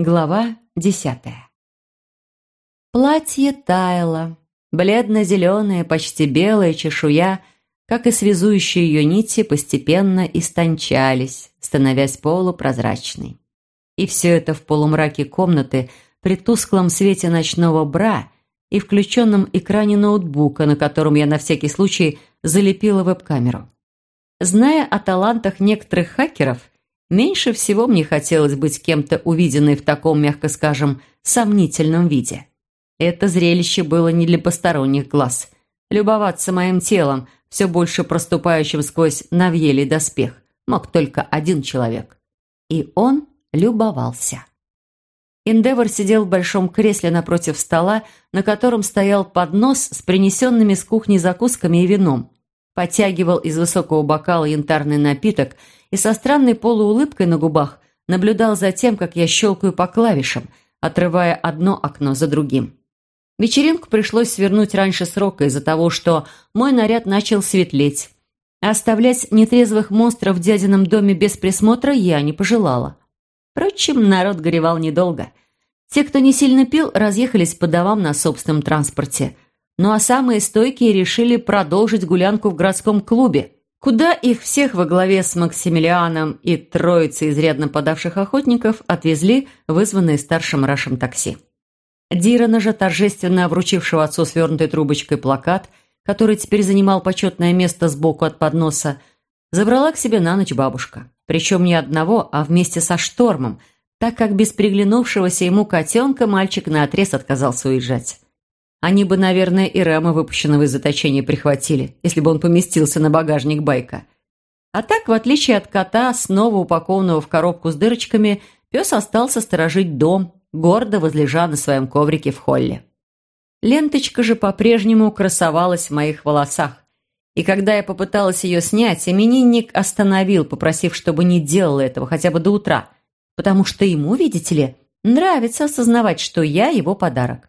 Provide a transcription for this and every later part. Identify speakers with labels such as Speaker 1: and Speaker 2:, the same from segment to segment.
Speaker 1: Глава десятая. Платье таяло. Бледно-зеленая, почти белая чешуя, как и связующие ее нити, постепенно истончались, становясь полупрозрачной. И все это в полумраке комнаты, при тусклом свете ночного бра и включенном экране ноутбука, на котором я на всякий случай залепила веб-камеру. Зная о талантах некоторых хакеров, меньше всего мне хотелось быть кем-то увиденной в таком, мягко скажем, сомнительном виде. Это зрелище было не для посторонних глаз. Любоваться моим телом, все больше проступающим сквозь навьелий доспех, мог только один человек. И он любовался. Эндевор сидел в большом кресле напротив стола, на котором стоял поднос с принесенными с кухни закусками и вином. Потягивал из высокого бокала янтарный напиток и со странной полуулыбкой на губах наблюдал за тем, как я щелкаю по клавишам, отрывая одно окно за другим. Вечеринку пришлось свернуть раньше срока из-за того, что мой наряд начал светлеть. Оставлять нетрезвых монстров в дядином доме без присмотра я не пожелала. Впрочем, народ горевал недолго. Те, кто не сильно пил, разъехались по домам на собственном транспорте. Ну а самые стойкие решили продолжить гулянку в городском клубе, куда их всех во главе с Максимилианом и троицей изрядно подавших охотников отвезли вызванные старшим Рашем такси. Дирана же, торжественно вручившего отцу свернутой трубочкой плакат, который теперь занимал почетное место сбоку от подноса, забрала к себе на ночь бабушка. Причем не одного, а вместе со штормом, так как без приглянувшегося ему котенка мальчик наотрез отказался уезжать. Они бы, наверное, и Рэма, выпущенного из заточения, прихватили, если бы он поместился на багажник байка. А так, в отличие от кота, снова упакованного в коробку с дырочками, пес остался сторожить дом, гордо возлежа на своем коврике в холле. Ленточка же по-прежнему красовалась в моих волосах. И когда я попыталась ее снять, именинник остановил, попросив, чтобы не делала этого хотя бы до утра, потому что ему, видите ли, нравится осознавать, что я его подарок.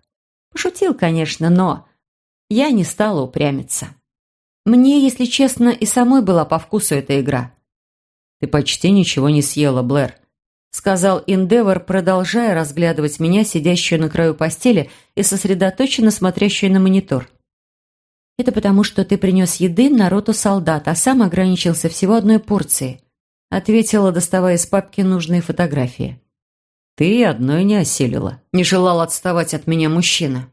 Speaker 1: Пошутил, конечно, но я не стала упрямиться. Мне, если честно, и самой была по вкусу эта игра. «Ты почти ничего не съела, Блэр», — сказал Индевор, продолжая разглядывать меня, сидящую на краю постели и сосредоточенно смотрящую на монитор. «Это потому, что ты принес еды на роту солдат, а сам ограничился всего одной порцией», — ответила, доставая из папки нужные фотографии. «Ты одной не осилила», — не желал отставать от меня мужчина.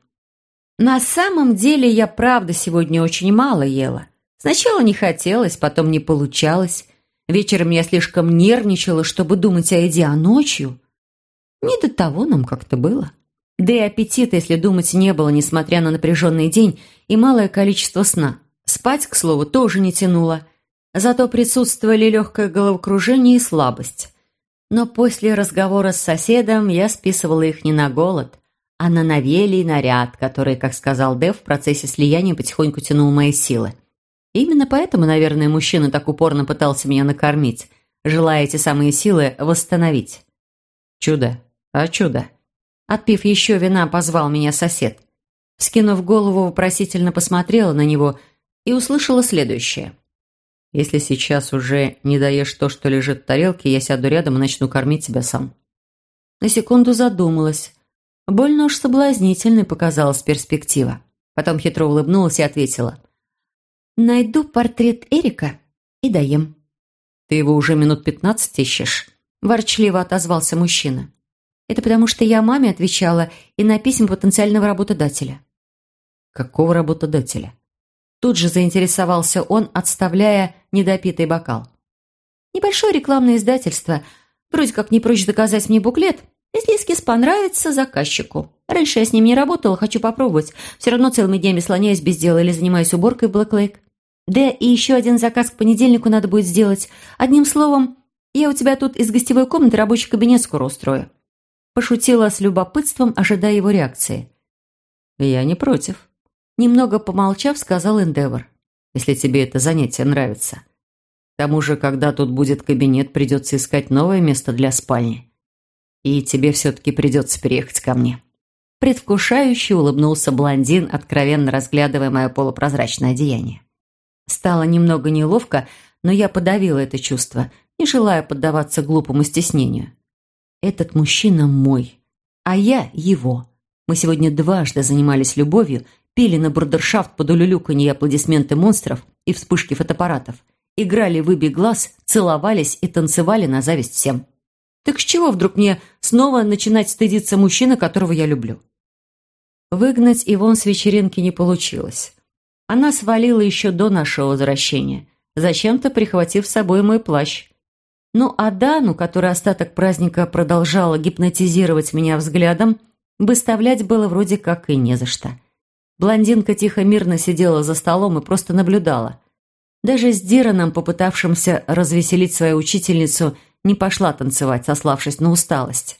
Speaker 1: «На самом деле я правда сегодня очень мало ела. Сначала не хотелось, потом не получалось». Вечером я слишком нервничала, чтобы думать о еде, а ночью... Не до того нам как-то было. Да и аппетита, если думать, не было, несмотря на напряженный день и малое количество сна. Спать, к слову, тоже не тянуло. Зато присутствовали легкое головокружение и слабость. Но после разговора с соседом я списывала их не на голод, а на навелий наряд, который, как сказал Дэв, в процессе слияния потихоньку тянул мои силы именно поэтому, наверное, мужчина так упорно пытался меня накормить, желая эти самые силы восстановить. Чудо, а чудо. Отпив еще вина, позвал меня сосед. Скинув голову, вопросительно посмотрела на него и услышала следующее. «Если сейчас уже не даешь то, что лежит в тарелке, я сяду рядом и начну кормить тебя сам». На секунду задумалась. Больно уж соблазнительной показалась перспектива. Потом хитро улыбнулась и ответила. Найду портрет Эрика и даем». «Ты его уже минут пятнадцать ищешь?» – ворчливо отозвался мужчина. «Это потому, что я маме отвечала и на письма потенциального работодателя». «Какого работодателя?» Тут же заинтересовался он, отставляя недопитый бокал. «Небольшое рекламное издательство. Вроде как не прочь доказать мне буклет, если эскиз понравится заказчику. Раньше я с ним не работала, хочу попробовать. Все равно целыми днями слоняюсь без дела или занимаюсь уборкой в Блэк да и еще один заказ к понедельнику надо будет сделать. Одним словом, я у тебя тут из гостевой комнаты рабочий кабинет скоро устрою». Пошутила с любопытством, ожидая его реакции. «Я не против», — немного помолчав, сказал Эндевор. «Если тебе это занятие нравится. К тому же, когда тут будет кабинет, придется искать новое место для спальни. И тебе все-таки придется переехать ко мне». Предвкушающе улыбнулся блондин, откровенно разглядывая мое полупрозрачное одеяние. Стало немного неловко, но я подавила это чувство, не желая поддаваться глупому стеснению. Этот мужчина мой, а я его. Мы сегодня дважды занимались любовью, пили на брудершафт под улюлюканье и аплодисменты монстров и вспышки фотоаппаратов, играли в глаз, целовались и танцевали на зависть всем. Так с чего вдруг мне снова начинать стыдиться мужчины, которого я люблю? Выгнать Ивон с вечеринки не получилось. Она свалила еще до нашего возвращения, зачем-то прихватив с собой мой плащ. Ну а Дану, которая остаток праздника продолжала гипнотизировать меня взглядом, выставлять было вроде как и не за что. Блондинка тихо-мирно сидела за столом и просто наблюдала. Даже с Дираном, попытавшимся развеселить свою учительницу, не пошла танцевать, сославшись на усталость.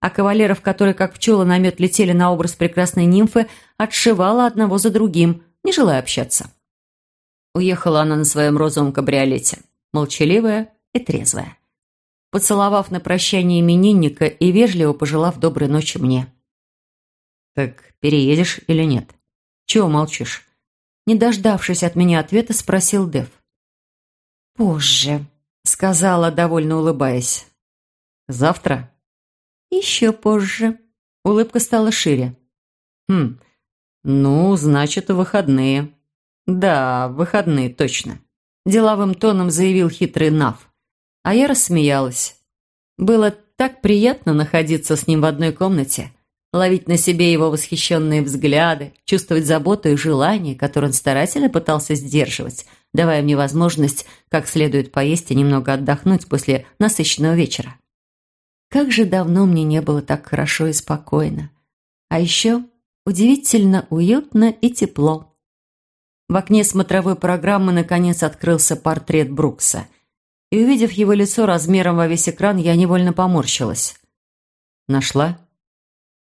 Speaker 1: А кавалеров, которые как пчелы на мед летели на образ прекрасной нимфы, отшивала одного за другим, не желая общаться. Уехала она на своем розовом кабриолете, молчаливая и трезвая. Поцеловав на прощание именинника и вежливо пожелав доброй ночи мне. «Так переедешь или нет? Чего молчишь?» Не дождавшись от меня ответа, спросил Дев. «Позже», — сказала, довольно улыбаясь. «Завтра?» «Еще позже». Улыбка стала шире. «Хм, ну, значит, выходные». «Да, выходные, точно», — деловым тоном заявил хитрый Нав. А я рассмеялась. Было так приятно находиться с ним в одной комнате, ловить на себе его восхищенные взгляды, чувствовать заботу и желание, которое он старательно пытался сдерживать, давая мне возможность как следует поесть и немного отдохнуть после насыщенного вечера. Как же давно мне не было так хорошо и спокойно. А еще удивительно уютно и тепло. В окне смотровой программы наконец открылся портрет Брукса. И увидев его лицо размером во весь экран, я невольно поморщилась. «Нашла?»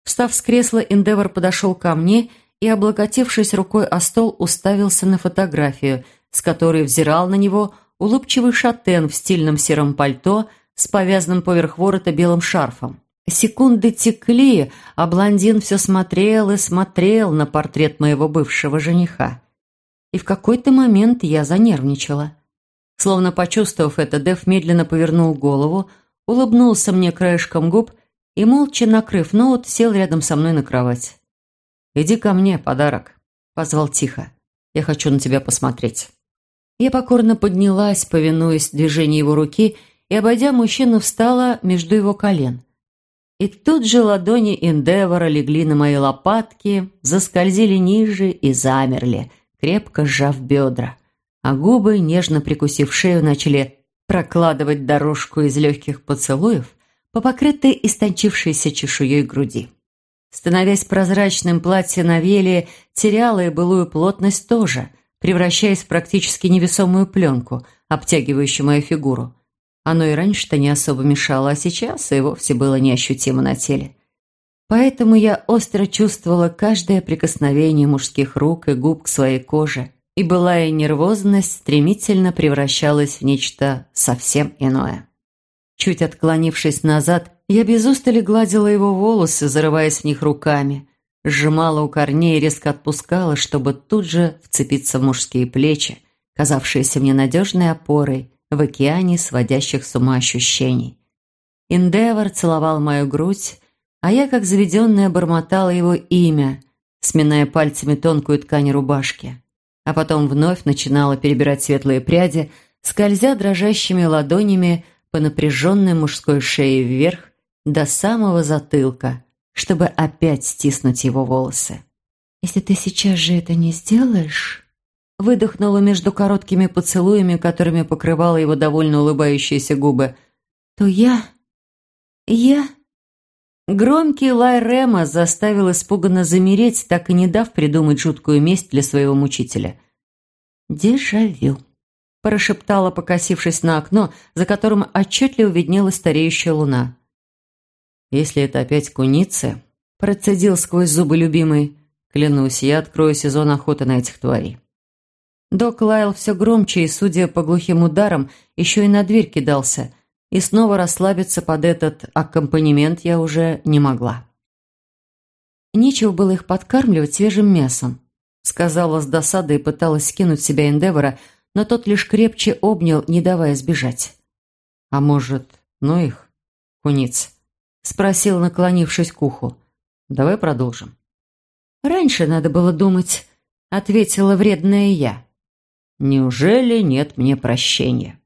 Speaker 1: Встав с кресла, Эндевор подошел ко мне и, облокотившись рукой о стол, уставился на фотографию, с которой взирал на него улыбчивый шатен в стильном сером пальто с повязанным поверх ворота белым шарфом. Секунды текли, а блондин все смотрел и смотрел на портрет моего бывшего жениха и в какой-то момент я занервничала. Словно почувствовав это, Дэв медленно повернул голову, улыбнулся мне краешком губ и, молча накрыв ноут, сел рядом со мной на кровать. «Иди ко мне, подарок», — позвал тихо. «Я хочу на тебя посмотреть». Я покорно поднялась, повинуясь движению его руки, и, обойдя мужчину, встала между его колен. И тут же ладони Эндевора легли на мои лопатки, заскользили ниже и замерли — крепко сжав бедра, а губы, нежно прикусив шею, начали прокладывать дорожку из легких поцелуев по покрытой истончившейся чешуей груди. Становясь прозрачным, платье на веле теряло и былую плотность тоже, превращаясь в практически невесомую пленку, обтягивающую мою фигуру. Оно и раньше-то не особо мешало, а сейчас и вовсе было неощутимо на теле. Поэтому я остро чувствовала каждое прикосновение мужских рук и губ к своей коже, и былая нервозность стремительно превращалась в нечто совсем иное. Чуть отклонившись назад, я без устали гладила его волосы, зарываясь в них руками, сжимала у корней и резко отпускала, чтобы тут же вцепиться в мужские плечи, казавшиеся мне надежной опорой в океане сводящих с ума ощущений. Индевор целовал мою грудь, а я, как заведенная, бормотала его имя, сминая пальцами тонкую ткань рубашки. А потом вновь начинала перебирать светлые пряди, скользя дрожащими ладонями по напряженной мужской шее вверх до самого затылка, чтобы опять стиснуть его волосы. «Если ты сейчас же это не сделаешь...» Выдохнула между короткими поцелуями, которыми покрывала его довольно улыбающиеся губы. «То я... я...» Громкий лай Рема заставил испуганно замереть, так и не дав придумать жуткую месть для своего мучителя. «Дежавю», – прошептала, покосившись на окно, за которым отчетливо виднелась стареющая луна. «Если это опять куницы», – процедил сквозь зубы любимый, – «клянусь, я открою сезон охоты на этих тварей». Док лаял все громче и, судя по глухим ударам, еще и на дверь кидался – и снова расслабиться под этот аккомпанемент я уже не могла. Нечего было их подкармливать свежим мясом, сказала с досадой и пыталась скинуть себя Эндевора, но тот лишь крепче обнял, не давая сбежать. А может, ну их, куниц. спросил, наклонившись к уху. «Давай продолжим». «Раньше надо было думать», — ответила вредная я. «Неужели нет мне прощения?»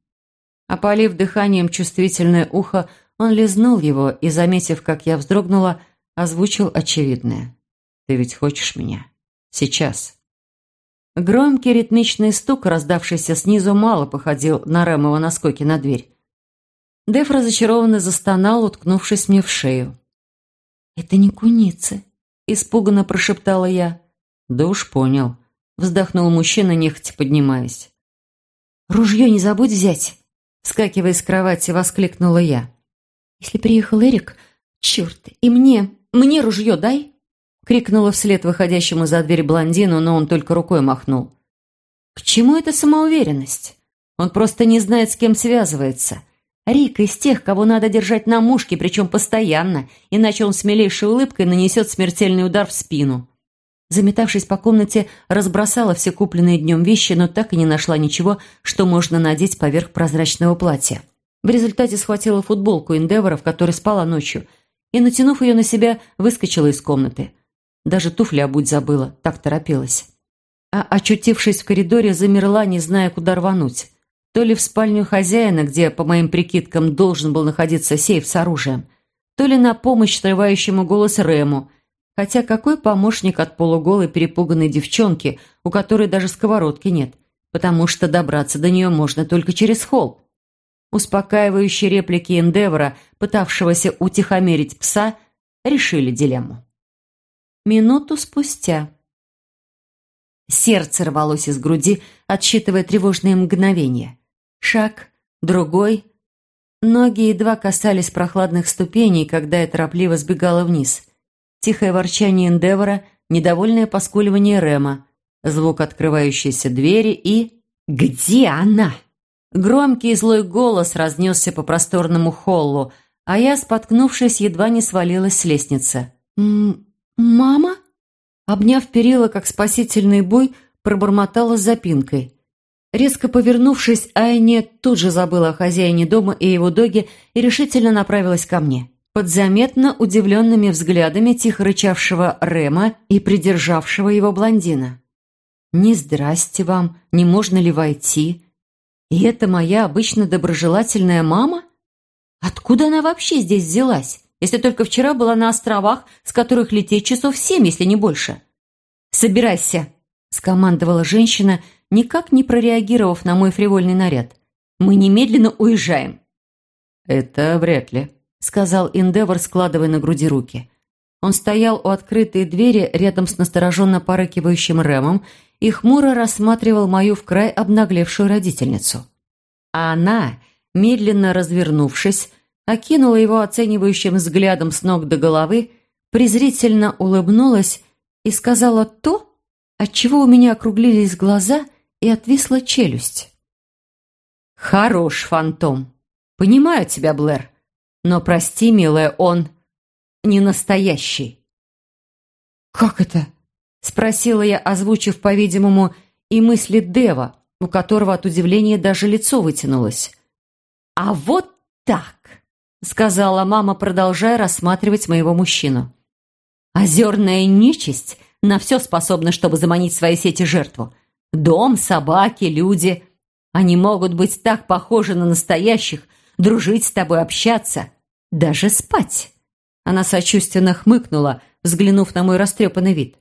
Speaker 1: Опалив дыханием чувствительное ухо, он лизнул его и, заметив, как я вздрогнула, озвучил очевидное. «Ты ведь хочешь меня? Сейчас». Громкий ритмичный стук, раздавшийся снизу, мало походил на Рэмова наскоки на дверь. Деф разочарованно застонал, уткнувшись мне в шею. «Это не куницы», — испуганно прошептала я. «Да уж понял», — вздохнул мужчина, нехотя поднимаясь. «Ружье не забудь взять», — вскакивая с кровати, воскликнула я. «Если приехал Эрик, черт, и мне, мне ружье дай!» Крикнула вслед выходящему за дверь блондину, но он только рукой махнул. «К чему эта самоуверенность? Он просто не знает, с кем связывается. Рик из тех, кого надо держать на мушке, причем постоянно, иначе он с милейшей улыбкой нанесет смертельный удар в спину. Заметавшись по комнате, разбросала все купленные днем вещи, но так и не нашла ничего, что можно надеть поверх прозрачного платья. В результате схватила футболку Эндевора, в которой спала ночью, и, натянув ее на себя, выскочила из комнаты. Даже туфли обуть забыла, так торопилась. А, очутившись в коридоре, замерла, не зная, куда рвануть. То ли в спальню хозяина, где, по моим прикидкам, должен был находиться сейф с оружием, то ли на помощь срывающему голос Рему. Хотя какой помощник от полуголой перепуганной девчонки, у которой даже сковородки нет, потому что добраться до нее можно только через холл. Успокаивающие реплики Эндевора, пытавшегося утихомирить пса, решили дилемму. Минуту спустя. Сердце рвалось из груди, отсчитывая тревожные мгновения. Шаг, другой. Ноги едва касались прохладных ступеней, когда я торопливо сбегала вниз. Тихое ворчание Эндевора, недовольное поскуливание Рема, звук открывающейся двери и... «Где она?» Громкий и злой голос разнесся по просторному холлу, а я, споткнувшись, едва не свалилась с лестницы. «М «Мама?» Обняв перила, как спасительный бой, пробормотала с запинкой. Резко повернувшись, Айне тут же забыла о хозяине дома и его доге и решительно направилась ко мне. Под заметно удивленными взглядами тихо рычавшего Рема и придержавшего его блондина. «Не здрасте вам, не можно ли войти? И это моя обычно доброжелательная мама? Откуда она вообще здесь взялась, если только вчера была на островах, с которых лететь часов семь, если не больше?» «Собирайся», — скомандовала женщина, — никак не прореагировав на мой фривольный наряд. «Мы немедленно уезжаем».
Speaker 2: «Это вряд ли», —
Speaker 1: сказал Индевор, складывая на груди руки. Он стоял у открытой двери рядом с настороженно порыкивающим Рэмом и хмуро рассматривал мою в край обнаглевшую родительницу. А она, медленно развернувшись, окинула его оценивающим взглядом с ног до головы, презрительно улыбнулась и сказала то, отчего у меня округлились глаза и отвисла челюсть. «Хорош, фантом. Понимаю тебя, Блэр. Но прости, милая, он не настоящий». «Как это?» — спросила я, озвучив, по-видимому, и мысли Дева, у которого от удивления даже лицо вытянулось. «А вот так!» — сказала мама, продолжая рассматривать моего мужчину. «Озерная нечисть на все способна, чтобы заманить в свои сети жертву. Дом, собаки, люди. Они могут быть так похожи на настоящих, дружить с тобой, общаться, даже спать. Она сочувственно хмыкнула, взглянув на мой растрепанный вид.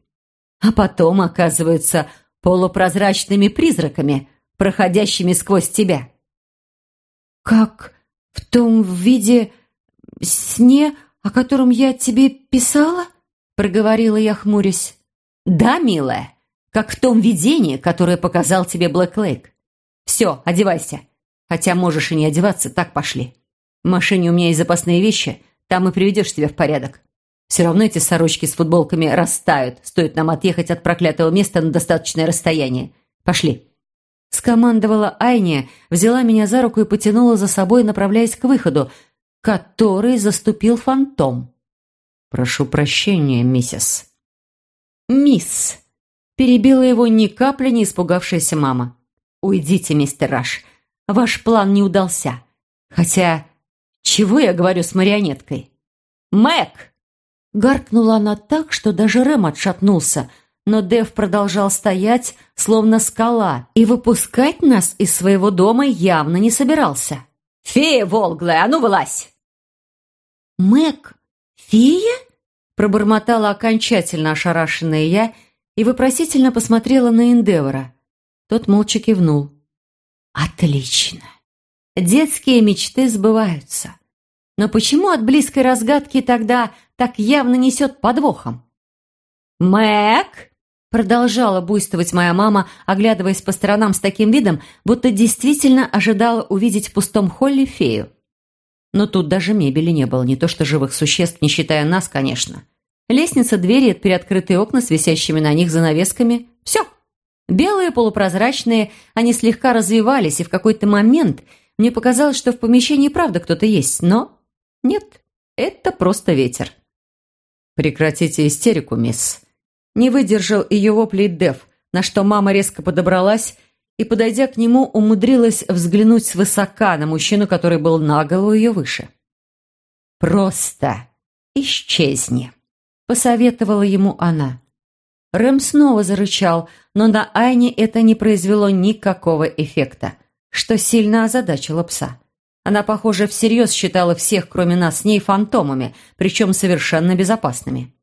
Speaker 1: А потом оказываются полупрозрачными призраками, проходящими сквозь тебя. «Как в том виде сне, о котором я тебе писала?» проговорила я, хмурясь. «Да, милая, как в том видении, которое показал тебе Блэк Лейк. Все, одевайся. Хотя можешь и не одеваться, так пошли. В машине у меня есть запасные вещи, там и приведешь себя в порядок. Все равно эти сорочки с футболками растают, стоит нам отъехать от проклятого места на достаточное расстояние. Пошли». Скомандовала Айния, взяла меня за руку и потянула за собой, направляясь к выходу, который заступил фантом. «Прошу прощения, миссис». «Мисс!» Перебила его ни капли не испугавшаяся мама. «Уйдите, мистер Раш. Ваш план не удался. Хотя, чего я говорю с марионеткой? Мэг!» Гаркнула она так, что даже Рэм отшатнулся, но Дэв продолжал стоять, словно скала, и выпускать нас из своего дома явно не собирался. «Фея волглая, а ну вылазь!» «Мэг, фея?» пробормотала окончательно ошарашенная я и вопросительно посмотрела на Эндевора. Тот молча кивнул. «Отлично! Детские мечты сбываются. Но почему от близкой разгадки тогда так явно несет подвохом?» «Мэг!» Продолжала буйствовать моя мама, оглядываясь по сторонам с таким видом, будто действительно ожидала увидеть в пустом холле фею. Но тут даже мебели не было, не то что живых существ, не считая нас, конечно. Лестница, двери, приоткрытые окна с висящими на них занавесками. Все. Белые, полупрозрачные, они слегка развивались, и в какой-то момент мне показалось, что в помещении правда кто-то есть, но нет, это просто ветер. «Прекратите истерику, мисс». Не выдержал ее воплей Дев, на что мама резко подобралась и, подойдя к нему, умудрилась взглянуть свысока на мужчину, который был на голову ее выше. «Просто исчезни», — посоветовала ему она. Рэм снова зарычал, но на Айне это не произвело никакого эффекта, что сильно озадачило пса. Она, похоже, всерьез считала всех, кроме нас, с ней фантомами, причем совершенно безопасными.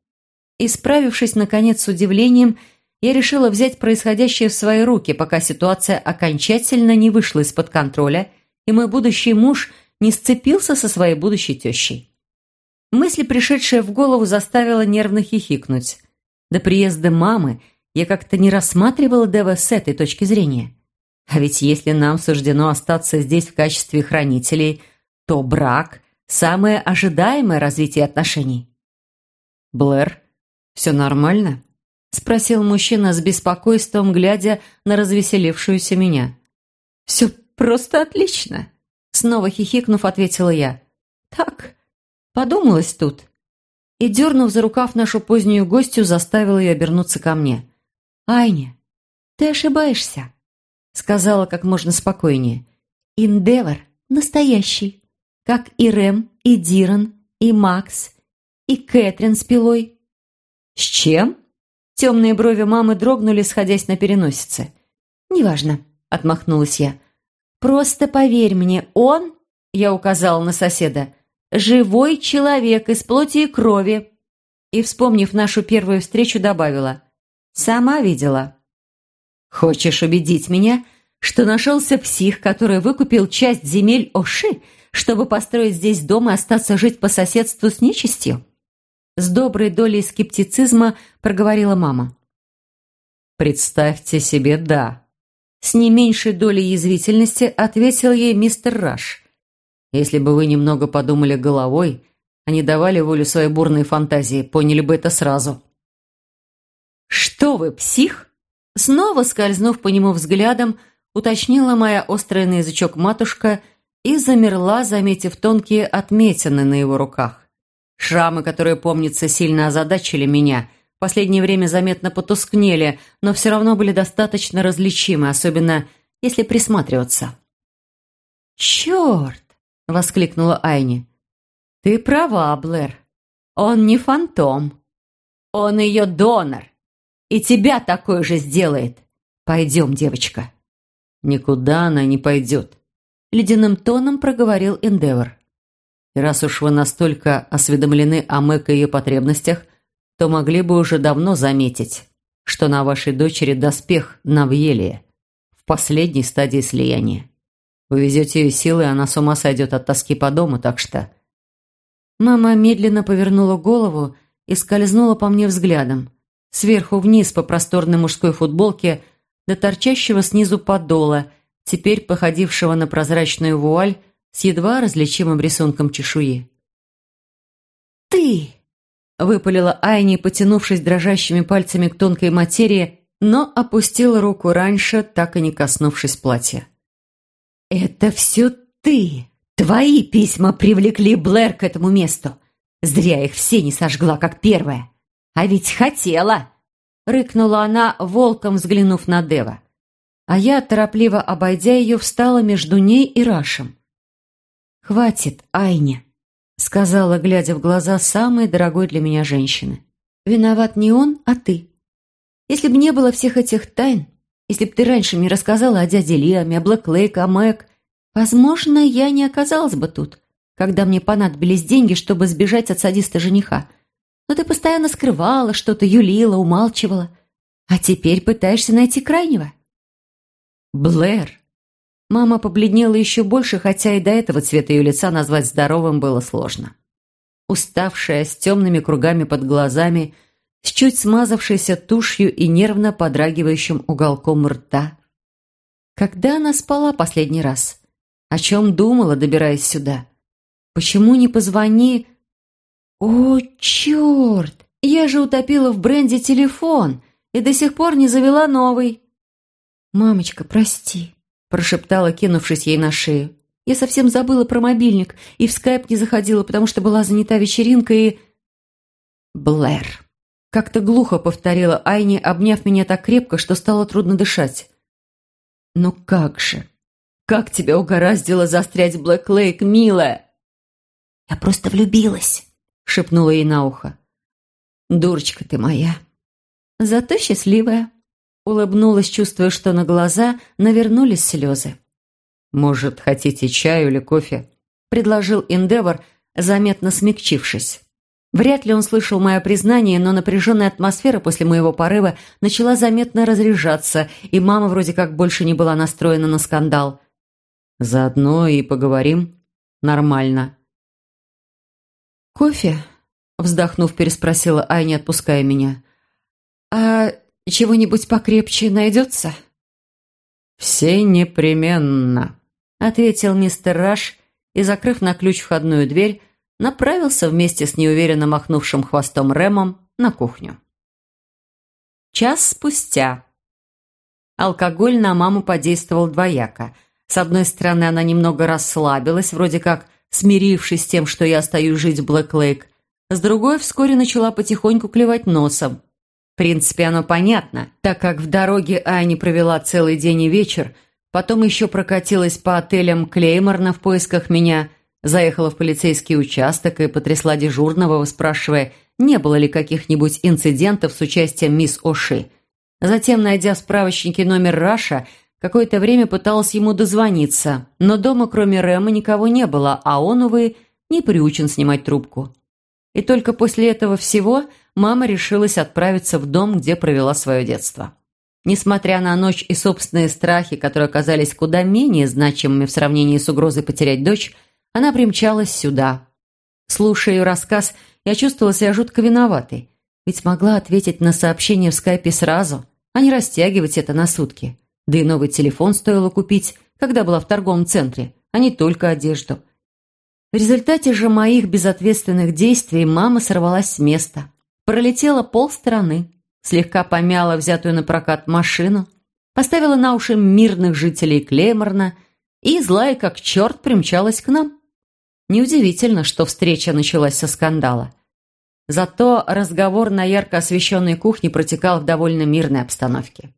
Speaker 1: И справившись, наконец, с удивлением, я решила взять происходящее в свои руки, пока ситуация окончательно не вышла из-под контроля, и мой будущий муж не сцепился со своей будущей тещей. Мысль, пришедшая в голову, заставила нервно хихикнуть. До приезда мамы я как-то не рассматривала Дева с этой точки зрения. А ведь если нам суждено остаться здесь в качестве хранителей, то брак – самое ожидаемое развитие отношений. «Блэр, все нормально?» — спросил мужчина с беспокойством, глядя на развеселившуюся меня. «Все просто отлично!» — снова хихикнув, ответила я. «Так, подумалось тут». И, дернув за рукав нашу позднюю гостью, заставила ее обернуться ко мне. «Айня, ты ошибаешься», — сказала как можно спокойнее. «Индевор настоящий, как и Рэм, и Диран, и Макс, и Кэтрин с пилой». «С чем?» Темные брови мамы дрогнули, сходясь на переносице. «Неважно», — отмахнулась я. «Просто поверь мне, он...» — я указала на соседа. «Живой человек из плоти и крови». И, вспомнив нашу первую встречу, добавила. «Сама видела». «Хочешь убедить меня, что нашелся псих, который выкупил часть земель Оши, чтобы построить здесь дом и остаться жить по соседству с нечистью?» С доброй долей скептицизма проговорила мама. «Представьте себе, да». С не меньшей долей язвительности ответил ей мистер Раш. «Если бы вы немного подумали головой, а не давали волю своей бурной фантазии, поняли бы это сразу». «Что вы, псих?» Снова скользнув по нему взглядом, уточнила моя острая на язычок матушка и замерла, заметив тонкие отметины на его руках. Шрамы, которые, помнится, сильно озадачили меня, в последнее время заметно потускнели, но все равно были достаточно различимы, особенно если присматриваться. «Черт!» — воскликнула Айни. «Ты права, Блэр. Он не фантом. Он ее донор. И тебя такой же сделает. Пойдем, девочка». «Никуда она не пойдет», — ледяным тоном проговорил Эндевор. И раз уж вы настолько осведомлены о Мэг и ее потребностях, то могли бы уже давно заметить, что на вашей дочери доспех Навьелия в последней стадии слияния. Вы везете ее силой, она с ума сойдет от тоски по дому, так что...» Мама медленно повернула голову и скользнула по мне взглядом. Сверху вниз по просторной мужской футболке до торчащего снизу подола, теперь походившего на прозрачную вуаль, с едва различимым рисунком чешуи. «Ты!» — выпалила Айни, потянувшись дрожащими пальцами к тонкой материи, но опустила руку раньше, так и не коснувшись платья. «Это все ты! Твои письма привлекли Блэр к этому месту! Зря их все не сожгла, как первая! А ведь хотела!» — рыкнула она, волком взглянув на Дева. А я, торопливо обойдя ее, встала между ней и Рашем. «Хватит, Айня!» — сказала, глядя в глаза самой дорогой для меня женщины. «Виноват не он, а ты. Если бы не было всех этих тайн, если бы ты раньше мне рассказала о дяде Лиаме, о Блэк о Мэг, возможно, я не оказалась бы тут, когда мне понадобились деньги, чтобы сбежать от садиста-жениха. Но ты постоянно скрывала что-то, юлила, умалчивала. А теперь пытаешься найти крайнего». «Блэр!» Мама побледнела еще больше, хотя и до этого цвета ее лица назвать здоровым было сложно. Уставшая, с темными кругами под глазами, с чуть смазавшейся тушью и нервно подрагивающим уголком рта. Когда она спала последний раз? О чем думала, добираясь сюда? Почему не позвони... О, черт! Я же утопила в бренде телефон и до сих пор не завела новый. «Мамочка, прости», – прошептала, кинувшись ей на шею. «Я совсем забыла про мобильник и в скайп не заходила, потому что была занята вечеринкой и...» «Блэр», – как-то глухо повторила Айни, обняв меня так крепко, что стало трудно дышать. «Ну как же? Как тебя угораздило застрять в Блэк Лейк, милая?»
Speaker 3: «Я просто влюбилась», – шепнула ей на ухо.
Speaker 1: «Дурочка ты моя!» «Зато счастливая!» Улыбнулась, чувствуя, что на глаза навернулись слезы. «Может, хотите чаю или кофе?» – предложил Эндевор, заметно смягчившись. Вряд ли он слышал мое признание, но напряженная атмосфера после моего порыва начала заметно разряжаться, и мама вроде как больше не была настроена на скандал. «Заодно и поговорим. Нормально». «Кофе?» – вздохнув, переспросила Айня, отпуская меня. «А чего-нибудь покрепче найдется?» «Все непременно», — ответил мистер Раш и, закрыв на ключ входную дверь, направился вместе с неуверенно махнувшим хвостом Рэмом на кухню. Час спустя. Алкоголь на маму подействовал двояко. С одной стороны, она немного расслабилась, вроде как смирившись с тем, что я остаюсь жить в Блэк-Лейк. С другой, вскоре начала потихоньку клевать носом. В принципе, оно понятно, так как в дороге Ани провела целый день и вечер, потом еще прокатилась по отелям Клейморна в поисках меня, заехала в полицейский участок и потрясла дежурного, выспрашивая, не было ли каких-нибудь инцидентов с участием мисс Оши. Затем, найдя в справочнике номер Раша, какое-то время пыталась ему дозвониться, но дома кроме Рэма никого не было, а он, увы, не приучен снимать трубку. И только после этого всего мама решилась отправиться в дом, где провела свое детство. Несмотря на ночь и собственные страхи, которые оказались куда менее значимыми в сравнении с угрозой потерять дочь, она примчалась сюда. Слушая ее рассказ, я чувствовала себя жутко виноватой, ведь могла ответить на сообщение в скайпе сразу, а не растягивать это на сутки. Да и новый телефон стоило купить, когда была в торговом центре, а не только одежду – в результате же моих безответственных действий мама сорвалась с места, пролетела полстраны, слегка помяла взятую на прокат машину, поставила на уши мирных жителей Клейморна и, злая как черт, примчалась к нам. Неудивительно, что встреча началась со скандала. Зато разговор на ярко освещенной кухне протекал в довольно мирной обстановке.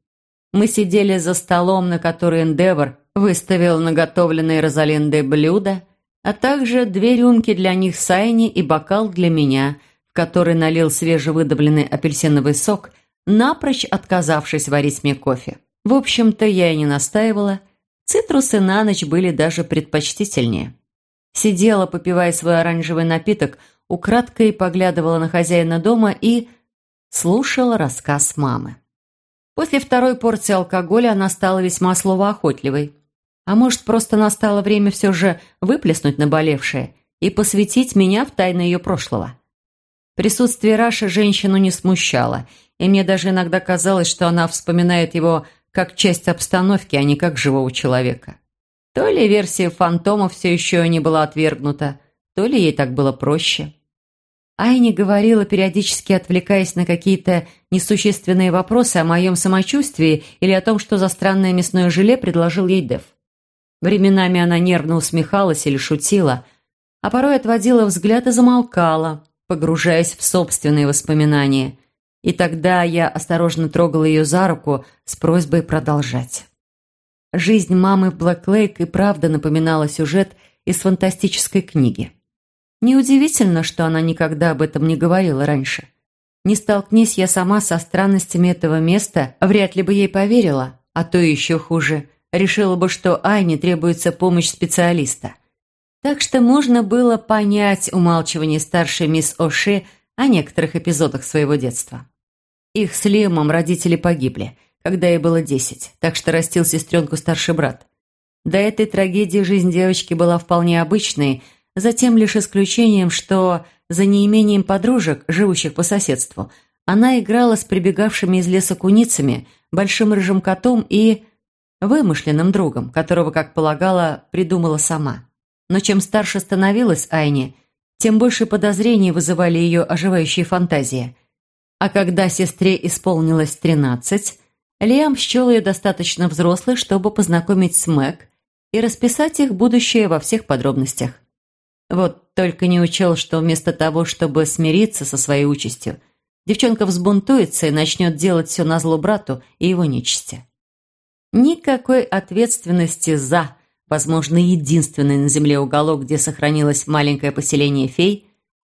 Speaker 1: Мы сидели за столом, на который Эндевор выставил наготовленные Розалиндой блюда – а также две рюмки для них Сайни и бокал для меня, который налил свежевыдавленный апельсиновый сок, напрочь отказавшись варить мне кофе. В общем-то, я и не настаивала. Цитрусы на ночь были даже предпочтительнее. Сидела, попивая свой оранжевый напиток, украдкой поглядывала на хозяина дома и слушала рассказ мамы. После второй порции алкоголя она стала весьма словоохотливой. А может, просто настало время все же выплеснуть наболевшее и посвятить меня в тайны ее прошлого? Присутствие Раши женщину не смущало, и мне даже иногда казалось, что она вспоминает его как часть обстановки, а не как живого человека. То ли версия фантома все еще не была отвергнута, то ли ей так было проще. Айни говорила, периодически отвлекаясь на какие-то несущественные вопросы о моем самочувствии или о том, что за странное мясное желе предложил ей Дев. Временами она нервно усмехалась или шутила, а порой отводила взгляд и замолкала, погружаясь в собственные воспоминания. И тогда я осторожно трогала ее за руку с просьбой продолжать. Жизнь мамы в Блэк Лейк и правда напоминала сюжет из фантастической книги. Неудивительно, что она никогда об этом не говорила раньше. Не столкнись я сама со странностями этого места, вряд ли бы ей поверила, а то еще хуже. Решила бы, что Айне требуется помощь специалиста. Так что можно было понять умалчивание старшей мисс Оши о некоторых эпизодах своего детства. Их с Лемом родители погибли, когда ей было десять, так что растил сестренку старший брат. До этой трагедии жизнь девочки была вполне обычной, за тем лишь исключением, что за неимением подружек, живущих по соседству, она играла с прибегавшими из леса куницами, большим рыжим котом и вымышленным другом, которого, как полагала, придумала сама. Но чем старше становилась Айни, тем больше подозрений вызывали ее оживающие фантазии. А когда сестре исполнилось тринадцать, Лиам счел ее достаточно взрослой, чтобы познакомить с Мэг и расписать их будущее во всех подробностях. Вот только не учел, что вместо того, чтобы смириться со своей участью, девчонка взбунтуется и начнет делать все на зло брату и его нечисти. Никакой ответственности за, возможно, единственный на земле уголок, где сохранилось маленькое поселение фей,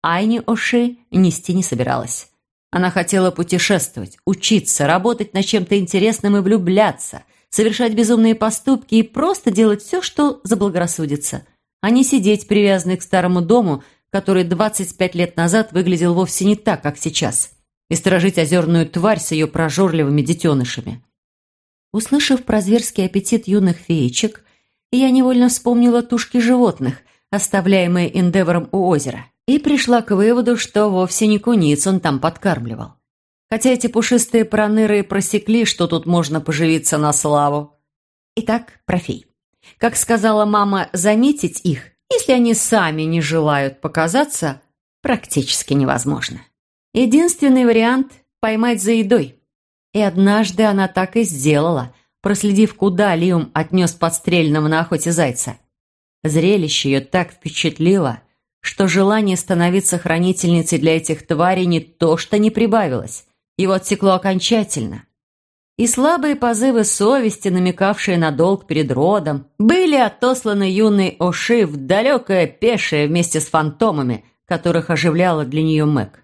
Speaker 1: Айни Оши нести не собиралась. Она хотела путешествовать, учиться, работать над чем-то интересным и влюбляться, совершать безумные поступки и просто делать все, что заблагорассудится – а не сидеть привязанный к старому дому, который 25 лет назад выглядел вовсе не так, как сейчас, и сторожить озерную тварь с ее прожорливыми детенышами. Услышав про зверский аппетит юных феечек, я невольно вспомнила тушки животных, оставляемые Эндевором у озера, и пришла к выводу, что вовсе не куниц он там подкармливал. Хотя эти пушистые проныры просекли, что тут можно поживиться на славу. Итак, про фей. Как сказала мама, заметить их, если они сами не желают показаться, практически невозможно. Единственный вариант – поймать за едой. И однажды она так и сделала, проследив, куда Лиум отнес подстрельного на охоте зайца. Зрелище ее так впечатлило, что желание становиться хранительницей для этих тварей не то что не прибавилось, его отсекло окончательно и слабые позывы совести, намекавшие на долг перед родом, были отосланы юной Оши в далекое пешее вместе с фантомами, которых оживляла для нее Мэг.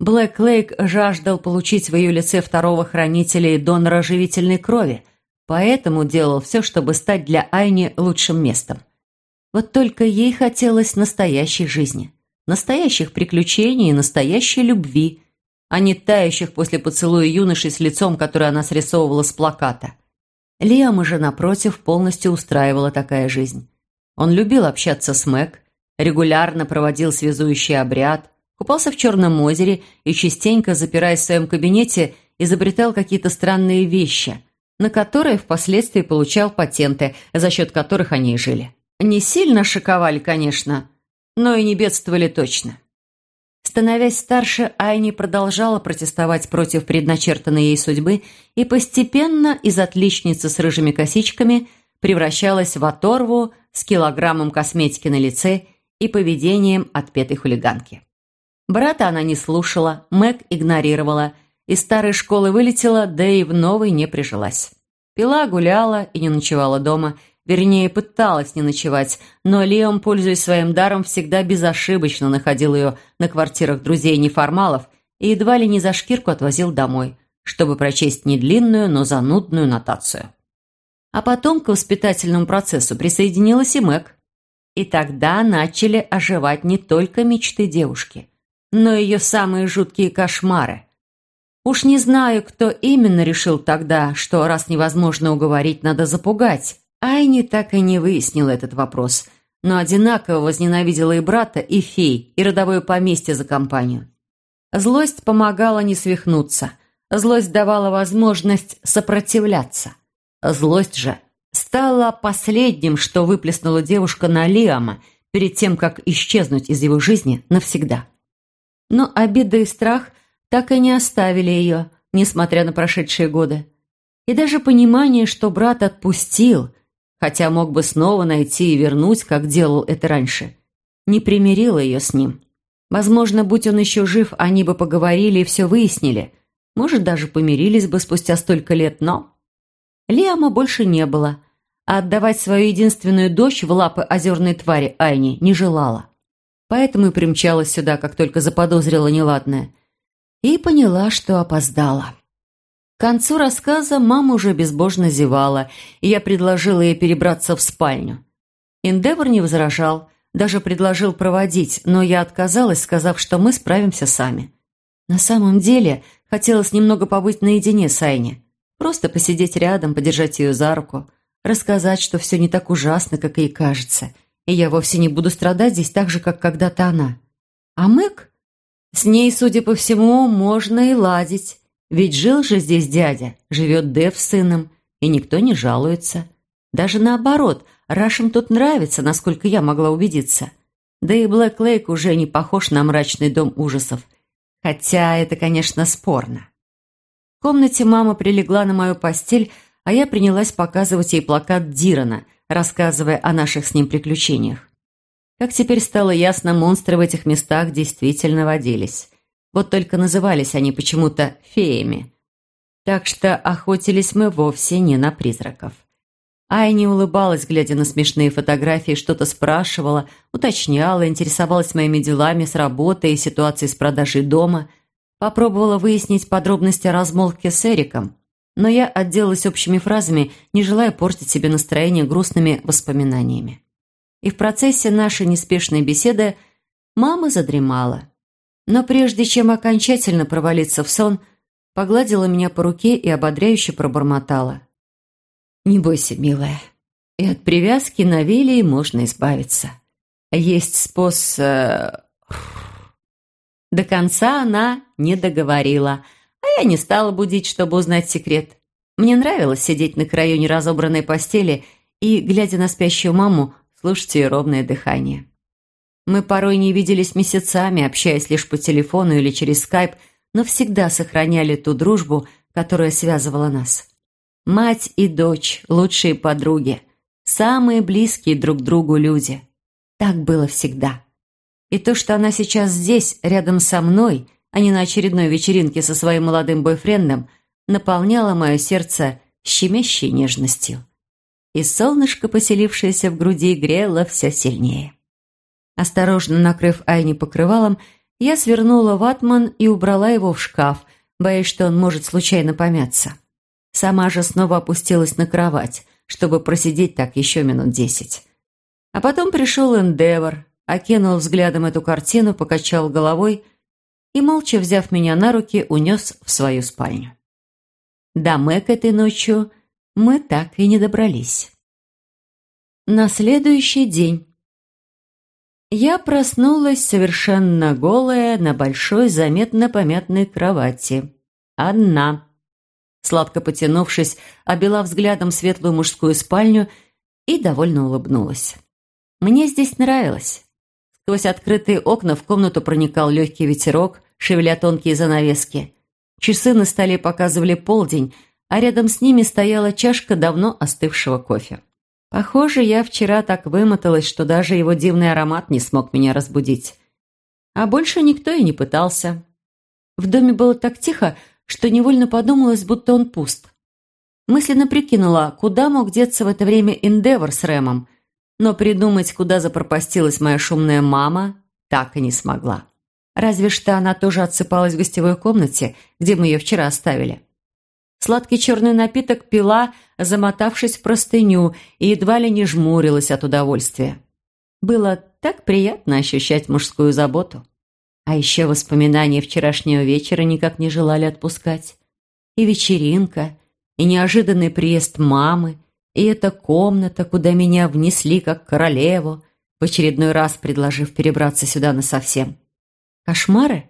Speaker 1: Блэк Лейк жаждал получить в ее лице второго хранителя и донора живительной крови, поэтому делал все, чтобы стать для Айни лучшим местом. Вот только ей хотелось настоящей жизни, настоящих приключений и настоящей любви – а не тающих после поцелуя юношей с лицом, которое она срисовывала с плаката. Лиама же, напротив, полностью устраивала такая жизнь. Он любил общаться с Мэг, регулярно проводил связующий обряд, купался в Черном озере и частенько, запираясь в своем кабинете, изобретал какие-то странные вещи, на которые впоследствии получал патенты, за счет которых они и жили. Не сильно шиковали, конечно, но и не бедствовали точно. Становясь старше, Айни продолжала протестовать против предначертанной ей судьбы и постепенно из отличницы с рыжими косичками превращалась в оторву с килограммом косметики на лице и поведением отпетой хулиганки. Брата она не слушала, Мэг игнорировала, из старой школы вылетела, да и в новой не прижилась. Пила, гуляла и не ночевала дома – Вернее, пыталась не ночевать, но Леом, пользуясь своим даром, всегда безошибочно находил ее на квартирах друзей-неформалов и едва ли не за шкирку отвозил домой, чтобы прочесть не длинную, но занудную нотацию. А потом к воспитательному процессу присоединилась и Мэг. И тогда начали оживать не только мечты девушки, но ее самые жуткие кошмары. Уж не знаю, кто именно решил тогда, что раз невозможно уговорить, надо запугать, Айни так и не выяснила этот вопрос, но одинаково возненавидела и брата, и фей, и родовое поместье за компанию. Злость помогала не свихнуться. Злость давала возможность сопротивляться. Злость же стала последним, что выплеснула девушка на Лиама перед тем, как исчезнуть из его жизни навсегда. Но обида и страх так и не оставили ее, несмотря на прошедшие годы. И даже понимание, что брат отпустил – хотя мог бы снова найти и вернуть, как делал это раньше. Не примирила ее с ним. Возможно, будь он еще жив, они бы поговорили и все выяснили. Может, даже помирились бы спустя столько лет, но... Лиама больше не было, а отдавать свою единственную дочь в лапы озерной твари Айни не желала. Поэтому и примчалась сюда, как только заподозрила неладное. И поняла, что опоздала. К концу рассказа мама уже безбожно зевала, и я предложила ей перебраться в спальню. Эндевор не возражал, даже предложил проводить, но я отказалась, сказав, что мы справимся сами. На самом деле, хотелось немного побыть наедине с Айне. Просто посидеть рядом, подержать ее за руку, рассказать, что все не так ужасно, как ей кажется, и я вовсе не буду страдать здесь так же, как когда-то она. А Мэг? С ней, судя по всему, можно и ладить. Ведь жил же здесь дядя, живет Дэв с сыном, и никто не жалуется. Даже наоборот, Рашам тут нравится, насколько я могла убедиться. Да и Блэк Лейк уже не похож на мрачный дом ужасов – Хотя это, конечно, спорно. В комнате мама прилегла на мою постель, а я принялась показывать ей плакат Дирана, рассказывая о наших с ним приключениях. Как теперь стало ясно, монстры в этих местах действительно водились. Вот только назывались они почему-то феями. Так что охотились мы вовсе не на призраков. Айни улыбалась, глядя на смешные фотографии, что-то спрашивала, уточняла, интересовалась моими делами с работой и ситуацией с продажей дома. Попробовала выяснить подробности размолвки с Эриком, но я отделалась общими фразами, не желая портить себе настроение грустными воспоминаниями. И в процессе нашей неспешной беседы мама задремала. Но прежде чем окончательно провалиться в сон, погладила меня по руке и ободряюще пробормотала – не бойся, милая. И от привязки на Вилли можно избавиться. Есть способ... Э, До конца она не договорила, а я не стала будить, чтобы узнать секрет. Мне нравилось сидеть на краю неразобранной постели и, глядя на спящую маму, слушать ее ровное дыхание. Мы порой не виделись месяцами, общаясь лишь по телефону или через скайп, но всегда сохраняли ту дружбу, которая связывала нас. Мать и дочь – лучшие подруги, самые близкие друг другу люди. Так было всегда. И то, что она сейчас здесь, рядом со мной, а не на очередной вечеринке со своим молодым бойфрендом, наполняло мое сердце щемящей нежностью. И солнышко, поселившееся в груди, грело все сильнее. Осторожно накрыв Айни покрывалом, я свернула ватман и убрала его в шкаф, боясь, что он может случайно помяться. Сама же снова опустилась на кровать, чтобы просидеть так еще минут десять. А потом пришел Эндевор, окинул взглядом эту картину, покачал головой и, молча взяв меня на руки, унес в свою спальню. До Мэг этой ночью мы так и не добрались. На следующий день я проснулась совершенно голая на большой заметно помятной кровати. Одна сладко потянувшись, обвела взглядом светлую мужскую спальню и довольно улыбнулась. Мне здесь нравилось. Сквозь открытые окна в комнату проникал легкий ветерок, шевеля тонкие занавески. Часы на столе показывали полдень, а рядом с ними стояла чашка давно остывшего кофе. Похоже, я вчера так вымоталась, что даже его дивный аромат не смог меня разбудить. А больше никто и не пытался. В доме было так тихо, что невольно подумалось, будто он пуст. Мысленно прикинула, куда мог деться в это время Эндевор с Рэмом, но придумать, куда запропастилась моя шумная мама, так и не смогла. Разве что она тоже отсыпалась в гостевой комнате, где мы ее вчера оставили. Сладкий черный напиток пила, замотавшись в простыню, и едва ли не жмурилась от удовольствия. Было так приятно ощущать мужскую заботу. А еще воспоминания вчерашнего вечера никак не желали отпускать. И вечеринка, и неожиданный приезд мамы, и эта комната, куда меня внесли как королеву, в очередной раз предложив перебраться сюда насовсем. Кошмары?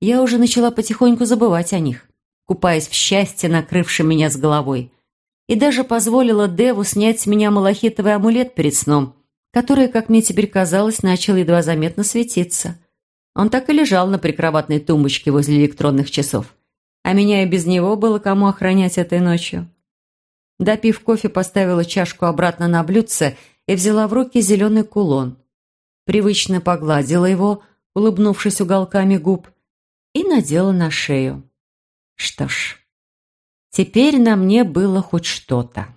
Speaker 1: Я уже начала потихоньку забывать о них, купаясь в счастье, накрывшем меня с головой. И даже позволила Деву снять с меня малахитовый амулет перед сном, который, как мне теперь казалось, начал едва заметно светиться. Он так и лежал на прикроватной тумбочке возле электронных часов. А меня и без него было кому охранять этой ночью. Допив кофе, поставила чашку обратно на блюдце и взяла в руки зеленый кулон. Привычно погладила его, улыбнувшись уголками губ, и надела на шею. Что ж, теперь на мне было хоть что-то.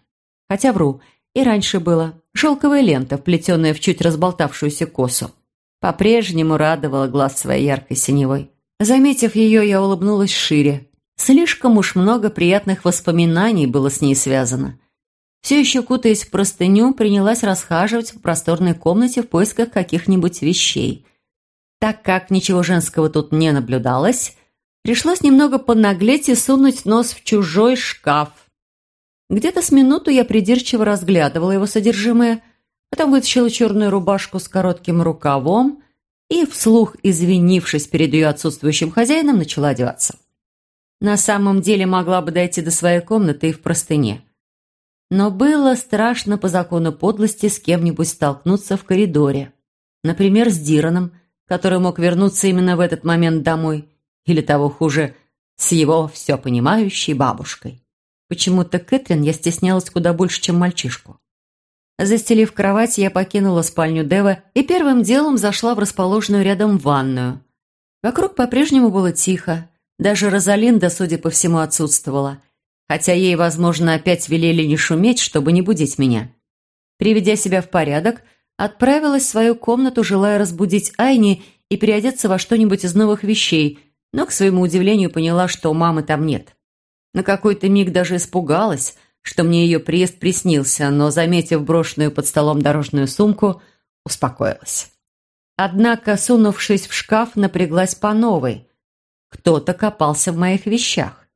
Speaker 1: Хотя вру, и раньше было. Шелковая лента, вплетенная в чуть разболтавшуюся косу. по-прежнему радовала глаз своей яркой синевой. Заметив ее, я улыбнулась шире. Слишком уж много приятных воспоминаний было с ней связано. Все еще кутаясь в простыню, принялась расхаживать по просторной комнате в поисках каких-нибудь вещей. Так как ничего женского тут не наблюдалось, пришлось немного понаглеть и сунуть нос в чужой шкаф. Где-то с минуту я придирчиво разглядывала его содержимое, потом вытащила черную рубашку с коротким рукавом и, вслух извинившись перед ее отсутствующим хозяином, начала одеваться. На самом деле могла бы дойти до своей комнаты и в простыне – но было страшно по закону подлости с кем-нибудь столкнуться в коридоре. Например, с Дираном, который мог вернуться именно в этот момент домой. Или того хуже, с его все понимающей бабушкой. Почему-то Кэтрин я стеснялась куда больше, чем мальчишку. Застелив кровать, я покинула спальню Дева и первым делом зашла в расположенную рядом ванную. Вокруг по-прежнему было тихо. Даже Розалинда, судя по всему, отсутствовала – хотя ей, возможно, опять велели не шуметь, чтобы не будить меня. Приведя себя в порядок, отправилась в свою комнату, желая разбудить Айни и переодеться во что-нибудь из новых вещей, но, к своему удивлению, поняла, что мамы там нет. На какой-то миг даже испугалась, что мне ее приезд приснился, но, заметив брошенную под столом дорожную сумку, успокоилась. Однако, сунувшись в шкаф, напряглась по новой. Кто-то копался в моих вещах.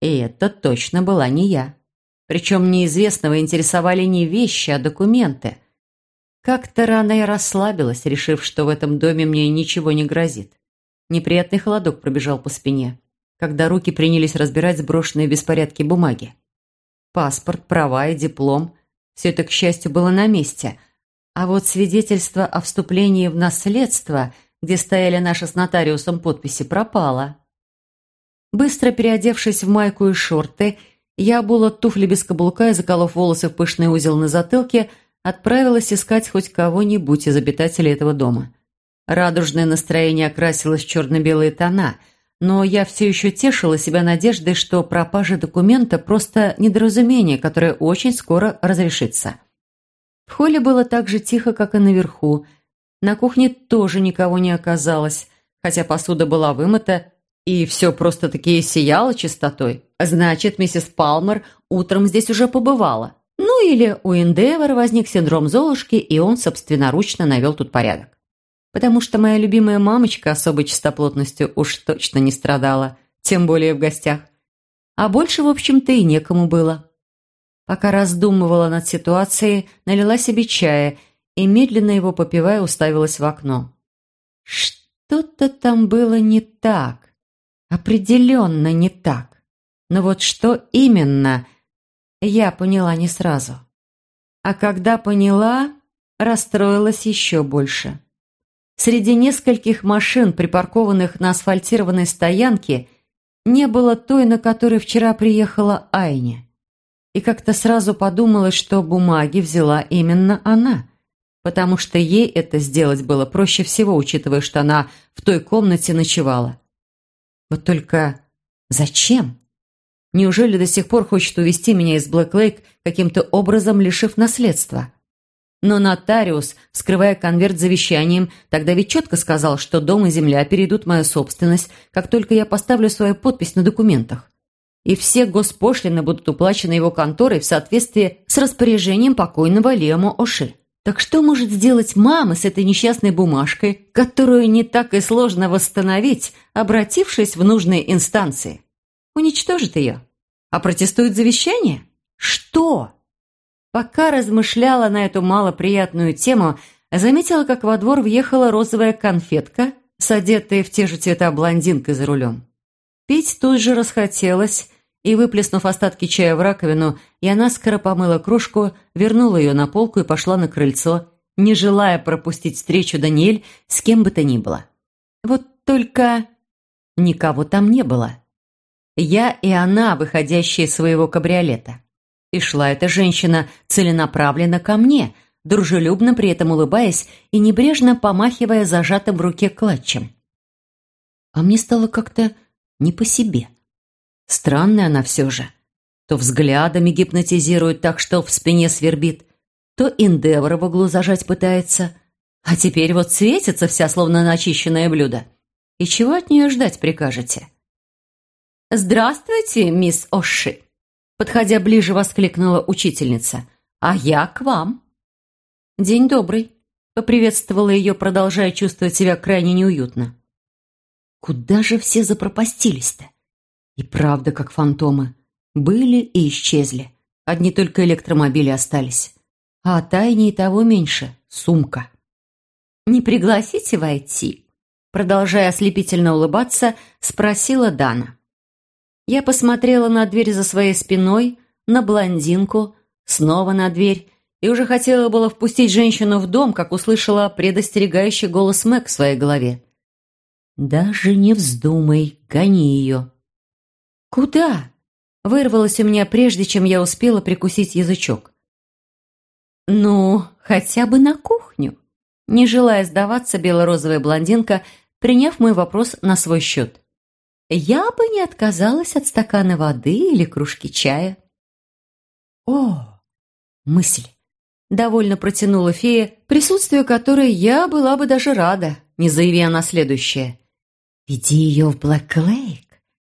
Speaker 1: И это точно была не я. Причем неизвестного интересовали не вещи, а документы. Как-то рано я расслабилась, решив, что в этом доме мне ничего не грозит. Неприятный холодок пробежал по спине, когда руки принялись разбирать сброшенные в беспорядке бумаги. Паспорт, права и диплом – все это, к счастью, было на месте. А вот свидетельство о вступлении в наследство, где стояли наши с нотариусом подписи, пропало. Быстро переодевшись в майку и шорты, я обула туфли без каблука и, заколов волосы в пышный узел на затылке, отправилась искать хоть кого-нибудь из обитателей этого дома. Радужное настроение окрасилось в черно-белые тона, но я все еще тешила себя надеждой, что пропажа документа – просто недоразумение, которое очень скоро разрешится. В холле было так же тихо, как и наверху. На кухне тоже никого не оказалось, хотя посуда была вымыта и все просто-таки сияло чистотой. Значит, миссис Палмер утром здесь уже побывала. Ну или у Эндевора возник синдром Золушки, и он собственноручно навел тут порядок. Потому что моя любимая мамочка особой чистоплотностью уж точно не страдала, тем более в гостях. А больше, в общем-то, и некому было. Пока раздумывала над ситуацией, налила себе чая и, медленно его попивая, уставилась в окно. Что-то там было не так. Определенно не так. Но вот что именно, я поняла не сразу. А когда поняла, расстроилась еще больше. Среди нескольких машин, припаркованных на асфальтированной стоянке, не было той, на которой вчера приехала Айня. И как-то сразу подумалось, что бумаги взяла именно она, потому что ей это сделать было проще всего, учитывая, что она в той комнате ночевала. Вот только зачем? Неужели до сих пор хочет увести меня из Блэк-Лейк, каким-то образом лишив наследства? Но нотариус, вскрывая конверт завещанием, тогда ведь четко сказал, что дом и земля перейдут в мою собственность, как только я поставлю свою подпись на документах. И все госпошлины будут уплачены его конторой в соответствии с распоряжением покойного Лема Оши. Так что может сделать мама с этой несчастной бумажкой, которую не так и сложно восстановить, обратившись в нужные инстанции? Уничтожит ее? А протестует завещание? Что? Пока размышляла на эту малоприятную тему, заметила, как во двор въехала розовая конфетка с одетой в те же цвета блондинкой за рулем. Пить тут же расхотелось, и, выплеснув остатки чая в раковину, я наскоро помыла кружку, вернула ее на полку и пошла на крыльцо, не желая пропустить встречу Даниэль с кем бы то ни было. Вот только никого там не было. Я и она, выходящие из своего кабриолета. И шла эта женщина целенаправленно ко мне, дружелюбно при этом улыбаясь и небрежно помахивая зажатым в руке клатчем. А мне стало как-то не по себе. Странная она все же. То взглядами гипнотизирует так, что в спине свербит, то Индевора в углу зажать пытается, А теперь вот светится вся, словно начищенное блюдо. И чего от нее ждать прикажете? «Здравствуйте, мисс Оши!» Подходя ближе, воскликнула учительница. «А я к вам». «День добрый», — поприветствовала ее, продолжая чувствовать себя крайне неуютно. «Куда же все запропастились-то?» И правда, как фантомы. Были и исчезли. Одни только электромобили остались. А тайне и того меньше — сумка. «Не пригласите войти?» Продолжая ослепительно улыбаться, спросила Дана. Я посмотрела на дверь за своей спиной, на блондинку, снова на дверь, и уже хотела было впустить женщину в дом, как услышала предостерегающий голос Мэг в своей голове. «Даже не вздумай, гони ее». «Куда?» — вырвалось у меня прежде, чем я успела прикусить язычок. «Ну, хотя бы на кухню». Не желая сдаваться, бело-розовая блондинка, приняв мой вопрос на свой счет. «Я бы не отказалась от стакана воды или кружки чая». «О, мысль!» — довольно протянула фея, присутствию которой я была бы даже рада, не заявя на следующее. «Веди ее в Блэк Лейк,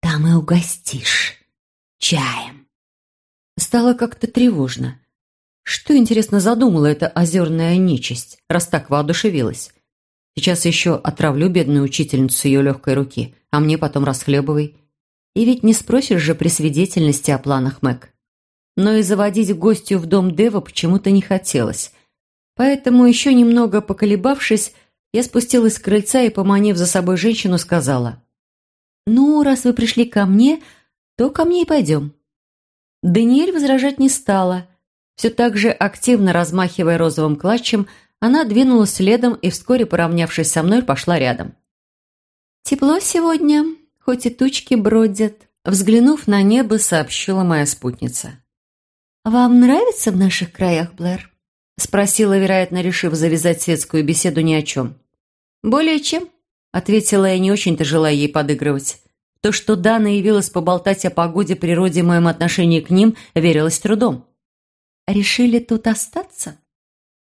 Speaker 1: там и угостишь. Чаем». Стало как-то тревожно. Что, интересно, задумала эта озерная нечисть, раз так воодушевилась? Сейчас еще отравлю бедную учительницу с ее легкой руки, а мне потом расхлебывай. И ведь не спросишь же при свидетельности о планах Мэг. Но и заводить гостью в дом Дева почему-то не хотелось. Поэтому, еще немного поколебавшись, я спустилась с крыльца и, поманив за собой женщину, сказала, «Ну, раз вы пришли ко мне, то ко мне и пойдем». Даниэль возражать не стала – все так же активно размахивая розовым клатчем, она двинулась следом и, вскоре поравнявшись со мной, пошла рядом. «Тепло сегодня, хоть и тучки бродят», — взглянув на небо, сообщила моя спутница. «Вам нравится в наших краях, Блэр?» — спросила, вероятно, решив завязать светскую беседу ни о чем. «Более чем», — ответила я, не очень-то желая ей подыгрывать. То, что Дана явилась поболтать о погоде, природе и моем отношении к ним, верилось трудом решили тут остаться?»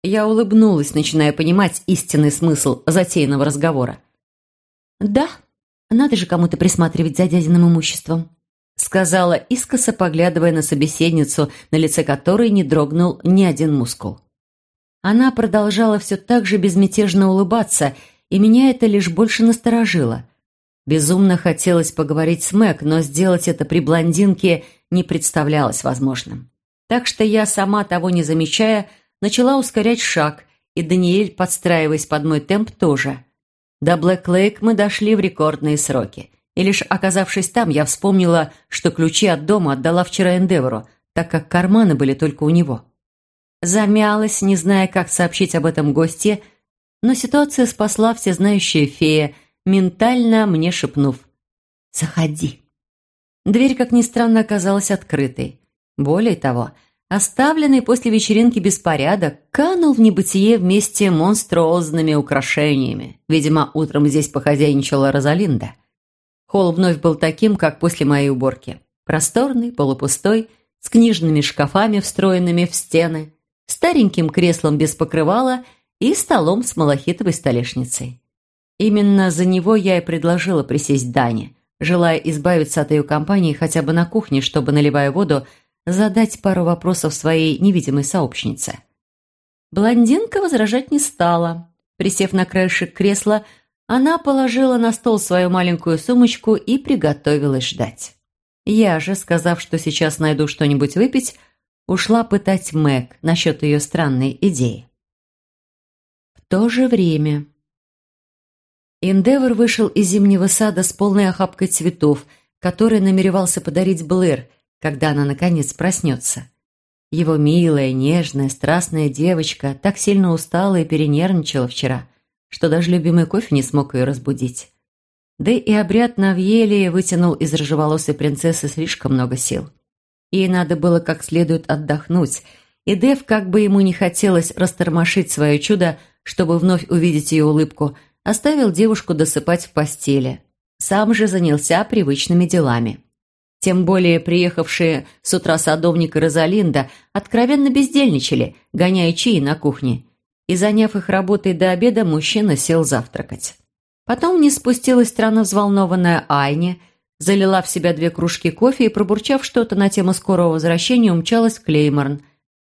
Speaker 1: Я улыбнулась, начиная понимать истинный смысл затеянного разговора. «Да, надо же кому-то присматривать за дядиным имуществом», сказала искоса, поглядывая на собеседницу, на лице которой не дрогнул ни один мускул. Она продолжала все так же безмятежно улыбаться, и меня это лишь больше насторожило. Безумно хотелось поговорить с Мэг, но сделать это при блондинке не представлялось возможным. Так что я, сама того не замечая, начала ускорять шаг, и Даниэль, подстраиваясь под мой темп, тоже. До Блэк Лейк мы дошли в рекордные сроки. И лишь оказавшись там, я вспомнила, что ключи от дома отдала вчера Эндевору, так как карманы были только у него. Замялась, не зная, как сообщить об этом гостье, но ситуация спасла всезнающая фея, ментально мне шепнув «Заходи». Дверь, как ни странно, оказалась открытой. Более того, оставленный после вечеринки беспорядок канул в небытие вместе монструозными украшениями. Видимо, утром здесь похозяйничала Розалинда. Холл вновь был таким, как после моей уборки. Просторный, полупустой, с книжными шкафами, встроенными в стены, стареньким креслом без покрывала и столом с малахитовой столешницей. Именно за него я и предложила присесть Дане, желая избавиться от ее компании хотя бы на кухне, чтобы, наливая воду, задать пару вопросов своей невидимой сообщнице. Блондинка возражать не стала. Присев на краешек кресла, она положила на стол свою маленькую сумочку и приготовилась ждать. Я же, сказав, что сейчас найду что-нибудь выпить, ушла пытать Мэг насчет ее странной идеи. То же время... Индевор вышел из зимнего сада с полной охапкой цветов, которые намеревался подарить Блэр – когда она, наконец, проснется. Его милая, нежная, страстная девочка так сильно устала и перенервничала вчера, что даже любимый кофе не смог ее разбудить. Да и обряд на Вьелии вытянул из рыжеволосой принцессы слишком много сил. Ей надо было как следует отдохнуть, и Дев, как бы ему не хотелось растормошить свое чудо, чтобы вновь увидеть ее улыбку, оставил девушку досыпать в постели. Сам же занялся привычными делами. Тем более приехавшие с утра садовник и Розалинда откровенно бездельничали, гоняя чаи на кухне. и, заняв их работой до обеда, мужчина сел завтракать. Потом вниз спустилась странно взволнованная Айни, залила в себя две кружки кофе и, пробурчав что-то на тему скорого возвращения, умчалась в Клейморн.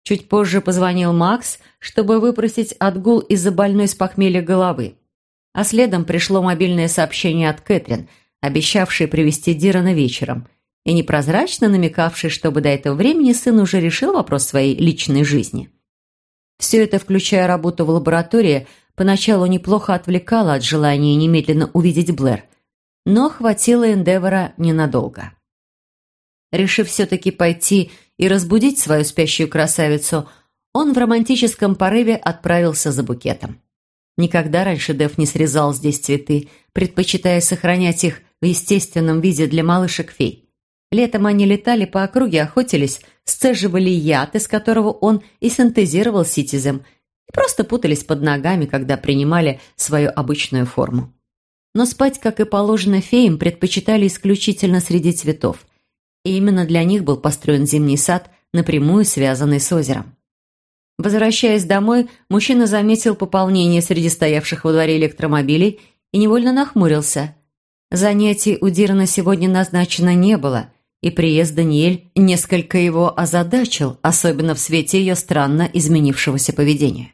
Speaker 1: Чуть позже позвонил Макс, чтобы выпросить отгул из-за больной с похмелья головы. А следом пришло мобильное сообщение от Кэтрин, обещавшей привести Дирана вечером, и непрозрачно намекавшей, чтобы до этого времени сын уже решил вопрос своей личной жизни. Все это, включая работу в лаборатории, поначалу неплохо отвлекало от желания немедленно увидеть Блэр, но хватило Эндевора ненадолго. Решив все-таки пойти и разбудить свою спящую красавицу, он в романтическом порыве отправился за букетом. Никогда раньше Дев не срезал здесь цветы, предпочитая сохранять их в естественном виде для малышек-фей. Летом они летали по округе, охотились, сцеживали яд, из которого он и синтезировал ситизем, и просто путались под ногами, когда принимали свою обычную форму. Но спать, как и положено феям, предпочитали исключительно среди цветов. И именно для них был построен зимний сад, напрямую связанный с озером. Возвращаясь домой, мужчина заметил пополнение среди стоявших во дворе электромобилей и невольно нахмурился. Занятий у Дирана сегодня назначено не было – и приезд Даниэль несколько его озадачил, особенно в свете ее странно изменившегося поведения.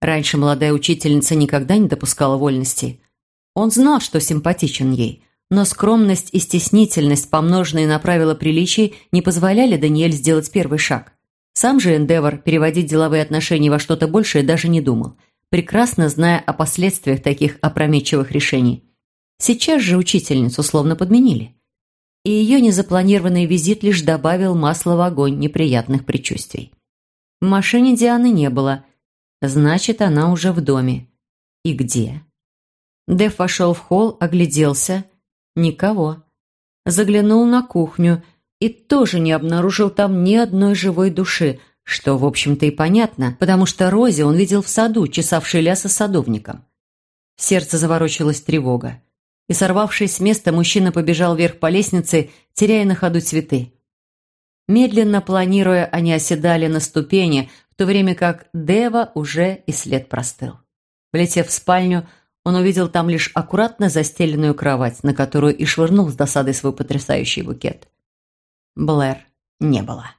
Speaker 1: Раньше молодая учительница никогда не допускала вольностей. Он знал, что симпатичен ей, но скромность и стеснительность, помноженные на правила приличий, не позволяли Даниэль сделать первый шаг. Сам же Эндевор переводить деловые отношения во что-то большее даже не думал, прекрасно зная о последствиях таких опрометчивых решений. Сейчас же учительницу словно подменили и ее незапланированный визит лишь добавил масла в огонь неприятных предчувствий. В машине Дианы не было, значит, она уже в доме. И где? Дэв вошел в холл, огляделся. Никого. Заглянул на кухню и тоже не обнаружил там ни одной живой души, что, в общем-то, и понятно, потому что Рози он видел в саду, чесавший ляса садовником. В сердце заворочилась тревога и, сорвавшись с места, мужчина побежал вверх по лестнице, теряя на ходу цветы. Медленно планируя, они оседали на ступени, в то время как Дева уже и след простыл. Влетев в спальню, он увидел там лишь аккуратно застеленную кровать, на которую и швырнул с досадой свой потрясающий букет. Блэр не было.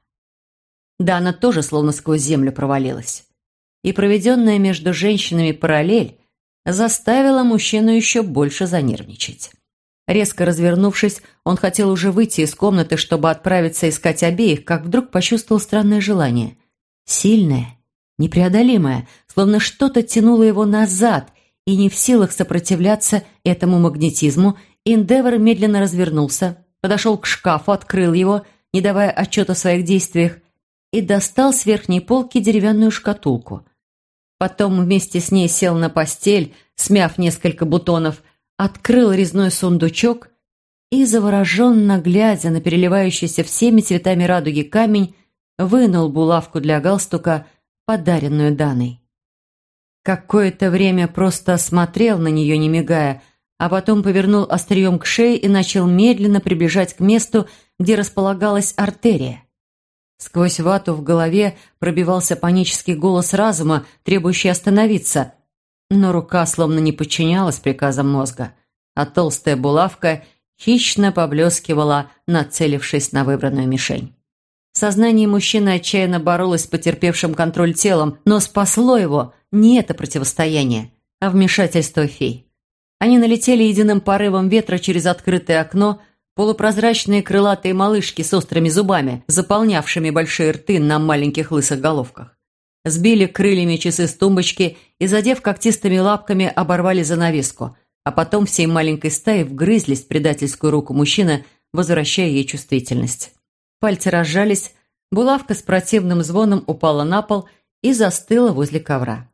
Speaker 1: Дана тоже словно сквозь землю провалилась. И проведенная между женщинами параллель заставило мужчину еще больше занервничать. Резко развернувшись, он хотел уже выйти из комнаты, чтобы отправиться искать обеих, как вдруг почувствовал странное желание. Сильное, непреодолимое, словно что-то тянуло его назад, и не в силах сопротивляться этому магнетизму, Индевор медленно развернулся, подошел к шкафу, открыл его, не давая отчета о своих действиях, и достал с верхней полки деревянную шкатулку – Потом вместе с ней сел на постель, смяв несколько бутонов, открыл резной сундучок и, завороженно глядя на переливающийся всеми цветами радуги камень, вынул булавку для галстука, подаренную Даной. Какое-то время просто смотрел на нее, не мигая, а потом повернул острием к шее и начал медленно приближать к месту, где располагалась артерия. Сквозь вату в голове пробивался панический голос разума, требующий остановиться. Но рука словно не подчинялась приказам мозга, а толстая булавка хищно поблескивала, нацелившись на выбранную мишень. Сознание мужчины отчаянно боролось с потерпевшим контроль телом, но спасло его не это противостояние, а вмешательство фей. Они налетели единым порывом ветра через открытое окно – Полупрозрачные крылатые малышки с острыми зубами, заполнявшими большие рты на маленьких лысых головках. Сбили крыльями часы с тумбочки и, задев когтистыми лапками, оборвали занавеску, а потом всей маленькой стаей вгрызлись в предательскую руку мужчины, возвращая ей чувствительность. Пальцы разжались, булавка с противным звоном упала на пол и застыла возле ковра.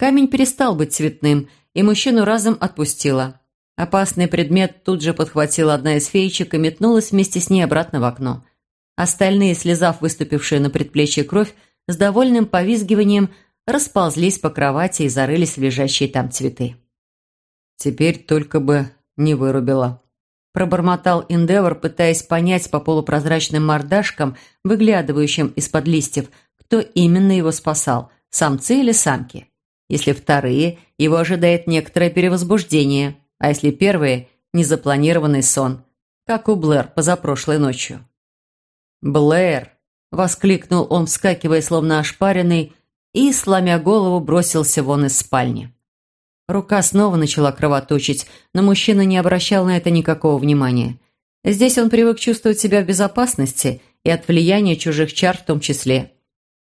Speaker 1: Камень перестал быть цветным, и мужчину разом отпустила. Опасный предмет тут же подхватила одна из феечек и метнулась вместе с ней обратно в окно. Остальные, слезав выступившую на предплечье кровь, с довольным повизгиванием расползлись по кровати и зарылись в лежащие там цветы.
Speaker 2: «Теперь только бы не вырубила», – пробормотал Индевор, пытаясь понять по полупрозрачным мордашкам, выглядывающим из-под листьев, кто именно его спасал – самцы или самки. Если вторые, его ожидает некоторое перевозбуждение, а если первые – незапланированный сон, как у Блэр позапрошлой ночью. «Блэр!» – воскликнул он, вскакивая, словно ошпаренный, и, сломя голову, бросился вон из спальни. Рука снова начала кровоточить, но мужчина не обращал на это никакого внимания. Здесь он привык чувствовать себя в безопасности и от влияния чужих чар в том числе.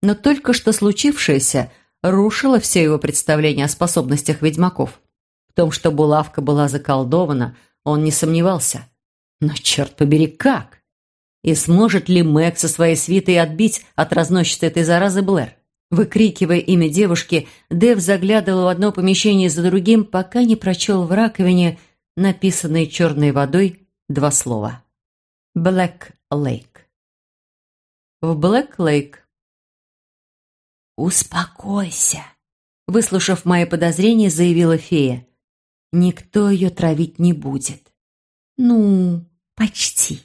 Speaker 2: Но только что случившееся рушило все его представления о способностях ведьмаков. В том, что булавка была заколдована, он не сомневался. Но черт побери, как? И сможет ли Мэг со своей свитой отбить от разносчицы этой заразы Блэр? Выкрикивая имя девушки, Дэв заглядывал в одно помещение за другим, пока не прочел в раковине, написанные черной водой, два слова. «Блэк Лейк». В Блэк Лейк.
Speaker 3: «Успокойся», — выслушав мои подозрения, заявила фея. «Никто ее травить не будет». «Ну, почти».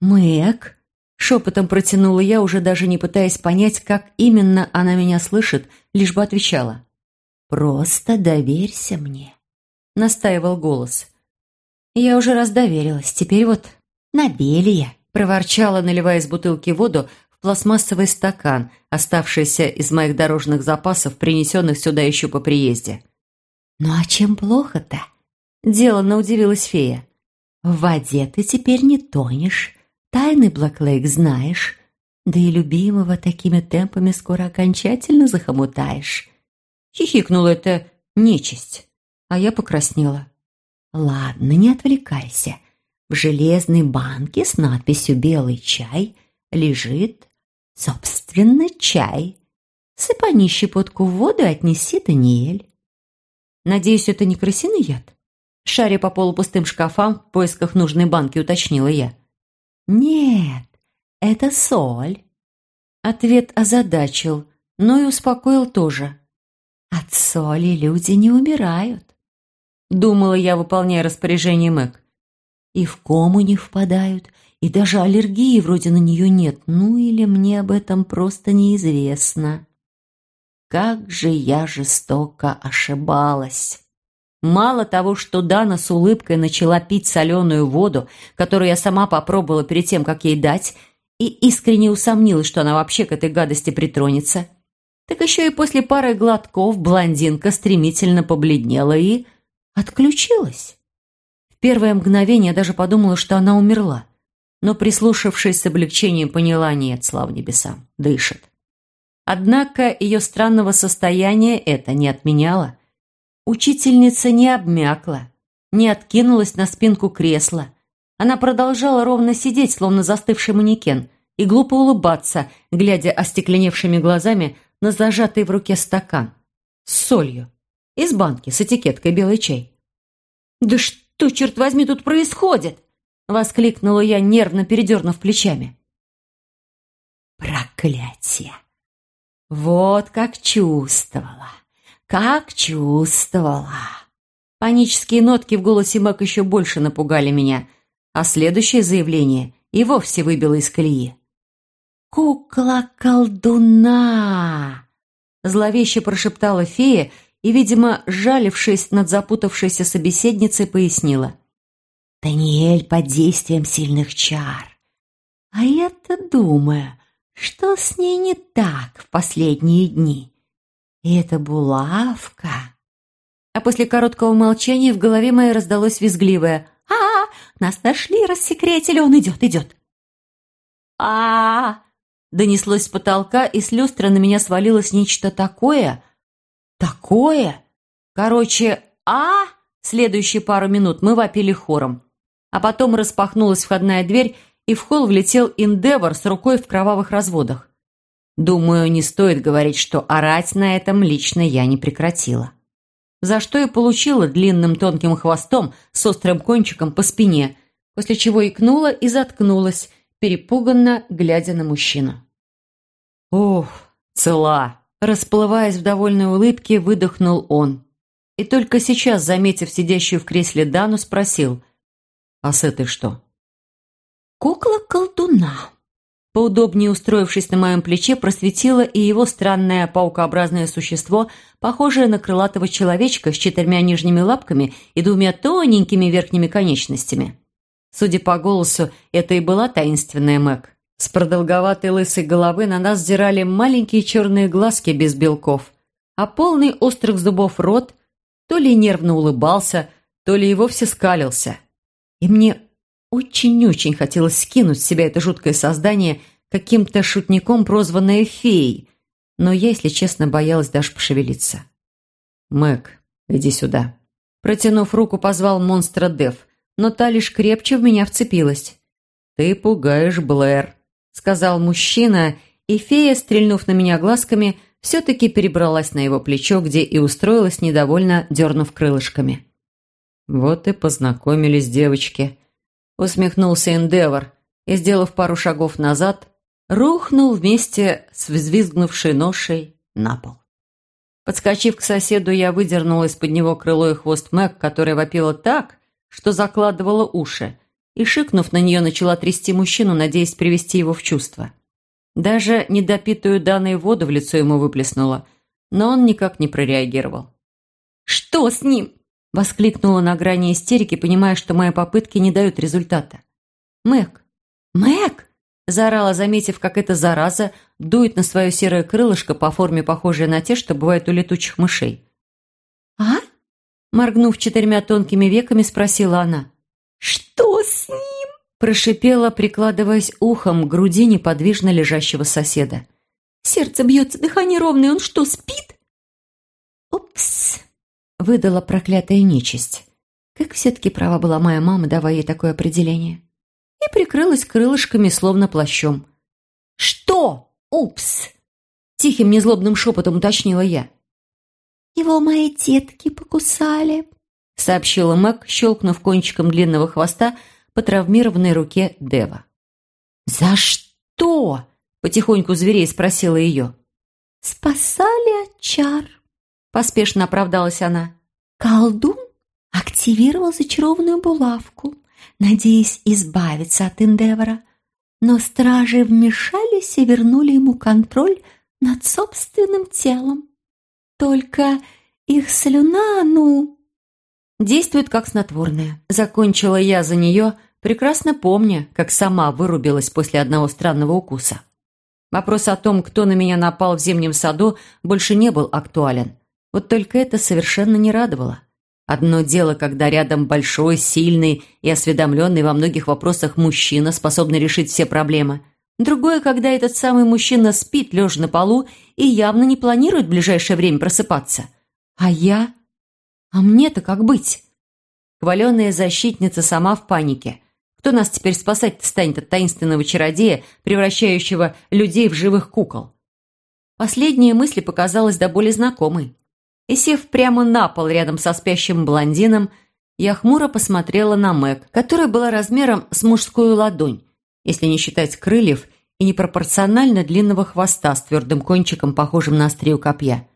Speaker 3: «Мэг», Шепотом протянула я, уже даже не пытаясь понять, как именно она меня слышит, лишь бы отвечала. «Просто доверься мне», — настаивал голос. Я уже раз доверилась, теперь вот набелия, проворчала, наливая из бутылки воду пластмассовый стакан, оставшийся из моих дорожных запасов, принесенных сюда еще по приезде. «Ну а чем плохо-то?» — деланно удивилась фея. «В воде ты теперь не тонешь, Тайны Блэклейк знаешь, да и любимого такими темпами скоро окончательно захомутаешь. Хихикнула это нечисть, а я покраснела. Ладно, не отвлекайся. В железной банке с надписью «Белый чай» лежит, собственно, чай. Сыпани щепотку в воду и отнеси Даниэль. Надеюсь, это не крысиный яд? Шаря по полупустым шкафам в поисках нужной банки, уточнила я. «Нет, это соль». Ответ озадачил, но и успокоил тоже. «От соли люди не умирают», — думала я, выполняя распоряжение Мэг. «И в кому не впадают, и даже аллергии вроде на нее нет, ну или мне об этом просто неизвестно». Как же я жестоко ошибалась. Мало того, что Дана с улыбкой начала пить соленую воду, которую я сама попробовала перед тем, как ей дать, и искренне усомнилась, что она вообще к этой гадости притронется, так еще и после пары глотков блондинка стремительно побледнела и отключилась. В первое мгновение я даже подумала, что она умерла, но, прислушавшись с облегчением, поняла, нет, слава небесам, дышит. Однако ее странного состояния это не отменяло. Учительница не обмякла, не откинулась на спинку кресла. Она продолжала ровно сидеть, словно застывший манекен, и глупо улыбаться, глядя остекленевшими глазами на зажатый в руке стакан с солью из банки с этикеткой «Белый чай». «Да что, черт возьми, тут происходит?» — воскликнула я, нервно передернув плечами. «Проклятие! Вот как чувствовала!» Как чувствовала. Панические нотки в голосе Мэг еще больше напугали меня, а следующее заявление и вовсе выбило из колеи. «Кукла-колдуна!» Зловеще прошептала фея и, видимо, жалившись над запутавшейся собеседницей, пояснила. «Даниэль под действием сильных чар. А я-то думаю, что с ней не так в последние дни?» И это булавка. А после короткого молчания в голове моей раздалось визгливое а, -а, -а Нас нашли, рассекретили, он идет, идет!» а, -а, -а Донеслось с потолка, и с люстры на меня свалилось нечто такое. Такое! Короче, а Следующие пару минут мы вопили хором. А потом распахнулась входная дверь, и в холл влетел Индевор с рукой в кровавых разводах. Думаю, не стоит говорить, что орать на этом лично я не прекратила. За что и получила длинным тонким хвостом с острым кончиком по спине, после чего икнула и заткнулась, перепуганно глядя на мужчину. «Ух, цела!» Расплываясь в довольной улыбке, выдохнул он. И только сейчас, заметив сидящую в кресле Дану, спросил, «А с этой что?» «Кукла колдуна»,
Speaker 1: поудобнее устроившись на моем плече, просветила и его странное паукообразное существо, похожее на крылатого человечка с четырьмя нижними лапками и двумя тоненькими верхними конечностями. Судя по голосу, это и была таинственная Мэг. С продолговатой лысой головы на нас взирали маленькие черные глазки без белков, а полный острых зубов рот то ли нервно улыбался, то ли и вовсе скалился. И мне очень-очень хотелось скинуть с себя это жуткое создание, каким-то шутником прозванное феей, но я, если честно, боялась даже пошевелиться. «Мэг, иди сюда». Протянув руку, позвал монстра Дев, но та лишь крепче в меня вцепилась. «Ты пугаешь, Блэр», — сказал мужчина, и фея, стрельнув на меня глазками, все-таки перебралась на его плечо, где и устроилась, недовольно дернув крылышками. «Вот и познакомились девочки», — усмехнулся Эндевор и, сделав пару шагов назад, рухнул вместе с взвизгнувшей ношей на пол. Подскочив к соседу, я выдернула из-под него крыло и хвост Мэг, которая вопила так, что закладывала уши, и, шикнув на нее, начала трясти мужчину, надеясь привести его в чувство. Даже недопитую данной воду в лицо ему выплеснула, но он никак не прореагировал. «Что с ним?» – воскликнула на грани истерики, понимая, что мои попытки не дают результата. «Мэг! Мэг!» – заорала, заметив, как эта зараза дует на свое серое крылышко по форме, похожее на те, что бывают у летучих мышей. «А?» – моргнув четырьмя тонкими веками, спросила она. «Что с ним?» – прошипела, прикладываясь ухом к груди неподвижно лежащего соседа. «Сердце бьется, дыхание ровное, он что, спит?» «Упс!» – выдала проклятая нечисть. Как все-таки права была моя мама, давая ей такое определение. И прикрылась крылышками, словно плащом. «Что? Упс!» – тихим незлобным шепотом уточнила я. «Его мои детки покусали», — сообщила Мэг, щелкнув кончиком длинного хвоста по травмированной руке Дева. «За что?» — потихоньку зверей спросила ее. «Спасали от чар», — поспешно оправдалась она. «Колдун активировал зачарованную булавку, надеясь избавиться от Эндевора, но стражи вмешались и вернули ему контроль над собственным телом. Только их слюна, ну, действует как снотворное. Закончила я за нее, прекрасно помня, как сама вырубилась после одного странного укуса. Вопрос о том, кто на меня напал в зимнем саду, больше не был актуален. Вот только это совершенно не радовало. Одно дело, когда рядом большой, сильный и осведомленный во многих вопросах мужчина, способный решить все проблемы. Другое, когда этот самый мужчина спит, лежа на полу, и явно не планирует в ближайшее время просыпаться. А я а мне-то как быть? Хваленная защитница сама в панике. Кто нас теперь спасать станет от таинственного чародея, превращающего людей в живых кукол? Последняя мысль показалась до боли знакомой. И сев прямо на пол рядом со спящим блондином, я хмуро посмотрела на Мэг, которая была размером с мужскую ладонь, если не считать крыльев и непропорционально длинного хвоста с твердым кончиком, похожим на острию копья.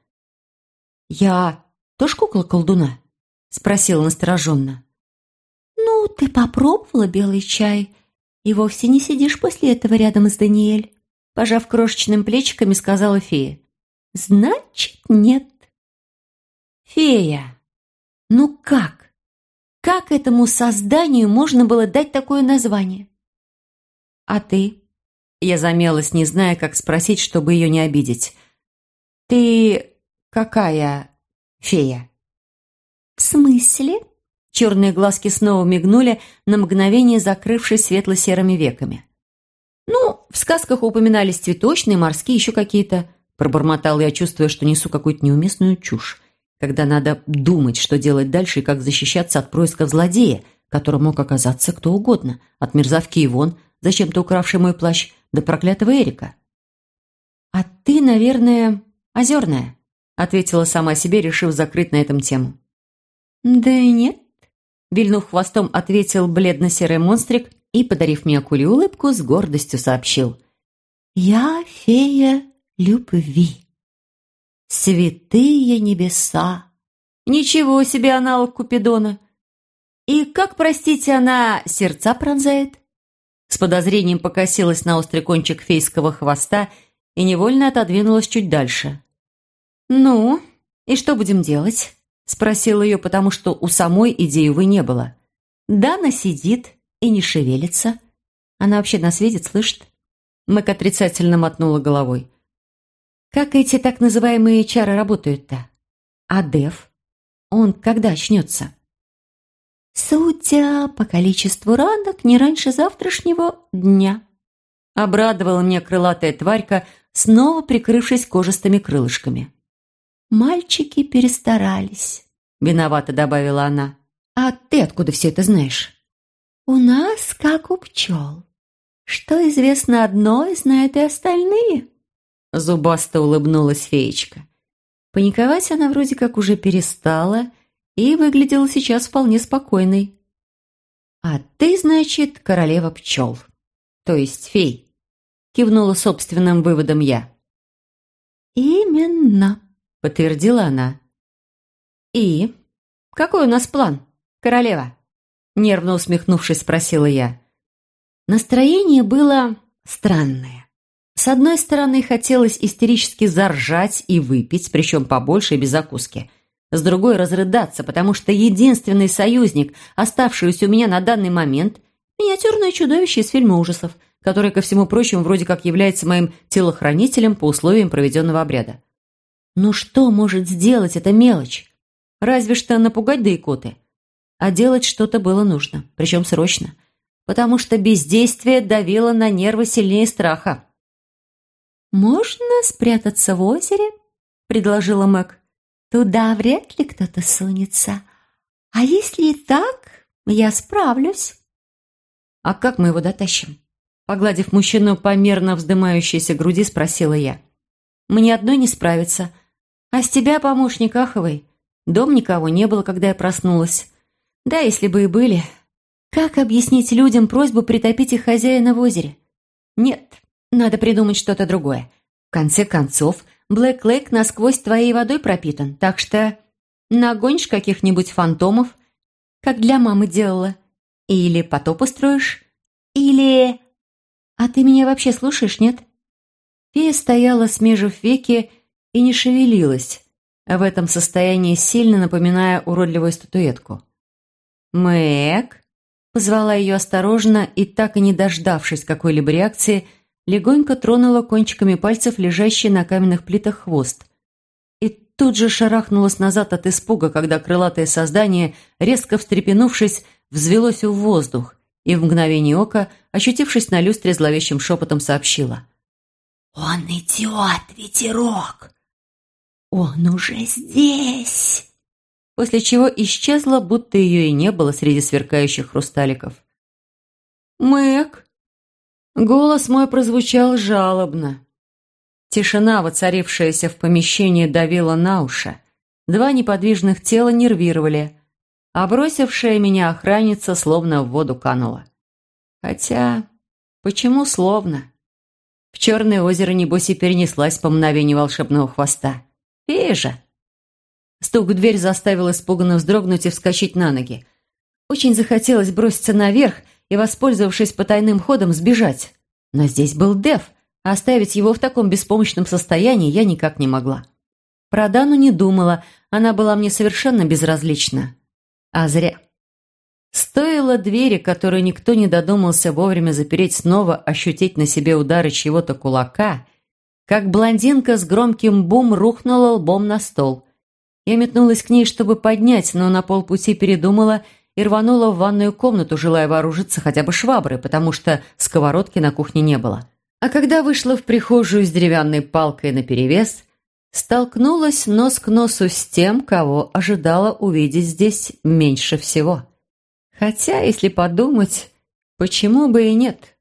Speaker 1: «Я тоже кукла колдуна?» — спросила настороженно. «Ну, ты попробовала белый чай и вовсе не сидишь после этого рядом с Даниэль», пожав крошечным плечиками, сказала фея. «Значит, нет». «Фея, ну как? Как этому созданию можно было дать такое название?» «А ты?» Я замялась, не зная, как спросить, чтобы ее не обидеть. «Ты какая фея. «В смысле?» Черные глазки снова мигнули, на мгновение закрывшись светло-серыми веками. «Ну, в сказках упоминались цветочные, морские, еще какие-то», пробормотал я, чувствуя, что несу какую-то неуместную чушь, когда надо думать, что делать дальше и как защищаться от происков злодея, которым мог оказаться кто угодно, от мерзавки Ивон, зачем-то укравший мой плащ, до проклятого Эрика. «А ты, наверное, озерная?» ответила сама себе, решив закрыть на этом тему. «Да нет», — вильнув хвостом, ответил бледно-серый монстрик и, подарив мне акуле улыбку, с гордостью сообщил. «Я фея любви. Святые небеса!» «Ничего себе аналог Купидона!» «И как, простите, она сердца пронзает?» с подозрением покосилась на острый кончик фейского хвоста и невольно отодвинулась чуть дальше. «Ну, и что будем делать?» – спросила ее, потому что у самой идеи, увы, не было. Дана сидит и не шевелится. Она вообще нас видит, слышит? Мэг отрицательно мотнула головой. «Как эти так называемые чары работают-то? А Дев? Он когда очнется?» «Судя по количеству ранок, не раньше завтрашнего дня», обрадовала мне крылатая тварька, снова прикрывшись кожистыми крылышками. «Мальчики перестарались», — виновато добавила она. «А ты откуда все это знаешь?» «У нас как у пчел. Что известно одно, знают и остальные». Зубасто улыбнулась феечка. Паниковать она вроде как уже перестала и выглядела сейчас вполне спокойной. «А ты, значит, королева пчел, то есть фей», кивнула собственным выводом я. «Именно», — подтвердила она. «И? Какой у нас план, королева?» Нервно усмехнувшись, спросила я. Настроение было странное. С одной стороны, хотелось истерически заржать и выпить, причем побольше и без закуски. С другой – разрыдаться, потому что единственный союзник, оставшийся у меня на данный момент – миниатюрное чудовище из фильма ужасов, которое, ко всему прочему, вроде как является моим телохранителем по условиям проведенного обряда. Ну что может сделать эта мелочь? Разве что напугать да икоты. А делать что-то было нужно, причем срочно, потому что бездействие давило на нервы сильнее страха. «Можно спрятаться в озере?» – предложила Мэг. «Туда вряд ли кто-то сунется. А если и так, я справлюсь». «А как мы его дотащим?» Погладив мужчину по мерно вздымающейся груди, спросила я. «Мне одной не справиться. А с тебя, помощник Аховой, дом никого не было, когда я проснулась. Да, если бы и были. Как объяснить людям просьбу притопить их хозяина в озере? Нет, надо придумать что-то другое. В конце концов, Блэк Лейк насквозь твоей водой пропитан, так что нагонишь каких-нибудь фантомов, как для мамы делала. Или потоп устроишь. Или... А ты меня вообще слушаешь, нет? Фея стояла, смежив веки, и не шевелилась, в этом состоянии сильно напоминая уродливую статуэтку. «Мэг?» – позвала ее осторожно и, так и не дождавшись какой-либо реакции, легонько тронула кончиками пальцев лежащий на каменных плитах хвост. И тут же шарахнулась назад от испуга, когда крылатое создание, резко встрепенувшись, взвелось в воздух и в мгновение ока, ощутившись на люстре, зловещим шепотом сообщила. «Он идет, ветерок! Он уже здесь!» после чего исчезла, будто ее и не было среди сверкающих хрусталиков. «Мэг!» Голос мой прозвучал жалобно. Тишина, воцарившаяся в помещении, давила на уши. Два неподвижных тела нервировали, а бросившая меня охранница словно в воду канула. Хотя, почему словно? В Черное озеро, небось, и перенеслась по мгновению волшебного хвоста. Фея же! Стук в дверь заставил испуганно вздрогнуть и вскочить на ноги. Очень захотелось броситься наверх и, воспользовавшись потайным ходом, сбежать. Но здесь был Дев, а оставить его в таком беспомощном состоянии я никак не могла. Про Дану не думала, она была мне совершенно безразлична. А зря. Стоило двери, которую никто не додумался вовремя запереть, снова ощутить на себе удары чьего-то кулака, как блондинка с громким бум рухнула лбом на стол. Я метнулась к ней, чтобы поднять, но на полпути передумала и рванула в ванную комнату, желая вооружиться хотя бы шваброй, потому что сковородки на кухне не было. А когда вышла в прихожую с деревянной палкой наперевес, столкнулась нос к носу с тем, кого ожидала увидеть здесь меньше всего. Хотя, если подумать, почему бы и нет?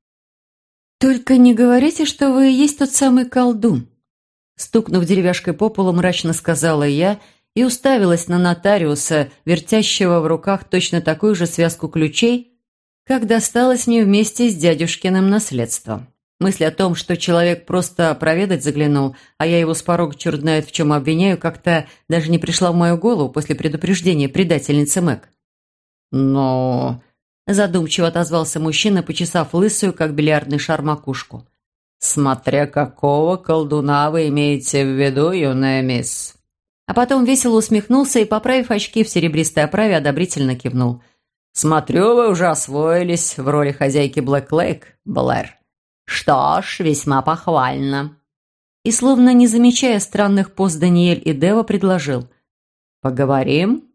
Speaker 1: «Только не говорите, что вы и есть тот самый колдун», стукнув деревяшкой по полу, мрачно сказала я – и уставилась на нотариуса, вертящего в руках точно такую же связку ключей, как досталось мне вместе с дядюшкиным наследством. Мысль о том, что человек просто проведать заглянул, а я его с порога черт знает в чем обвиняю, как-то даже не пришла в мою голову после предупреждения предательницы Мэг. «Но задумчиво отозвался мужчина, почесав лысую, как бильярдный шар, макушку.
Speaker 2: «Смотря какого колдуна вы имеете в виду, юная мисс?»
Speaker 1: А потом весело усмехнулся и, поправив очки в серебристой оправе, одобрительно кивнул.
Speaker 2: «Смотрю, вы уже освоились в роли хозяйки Блэк Лейк, Блэр. Что ж, весьма похвально».
Speaker 1: И, словно не замечая странных пост Даниэль и Дева, предложил.
Speaker 2: «Поговорим,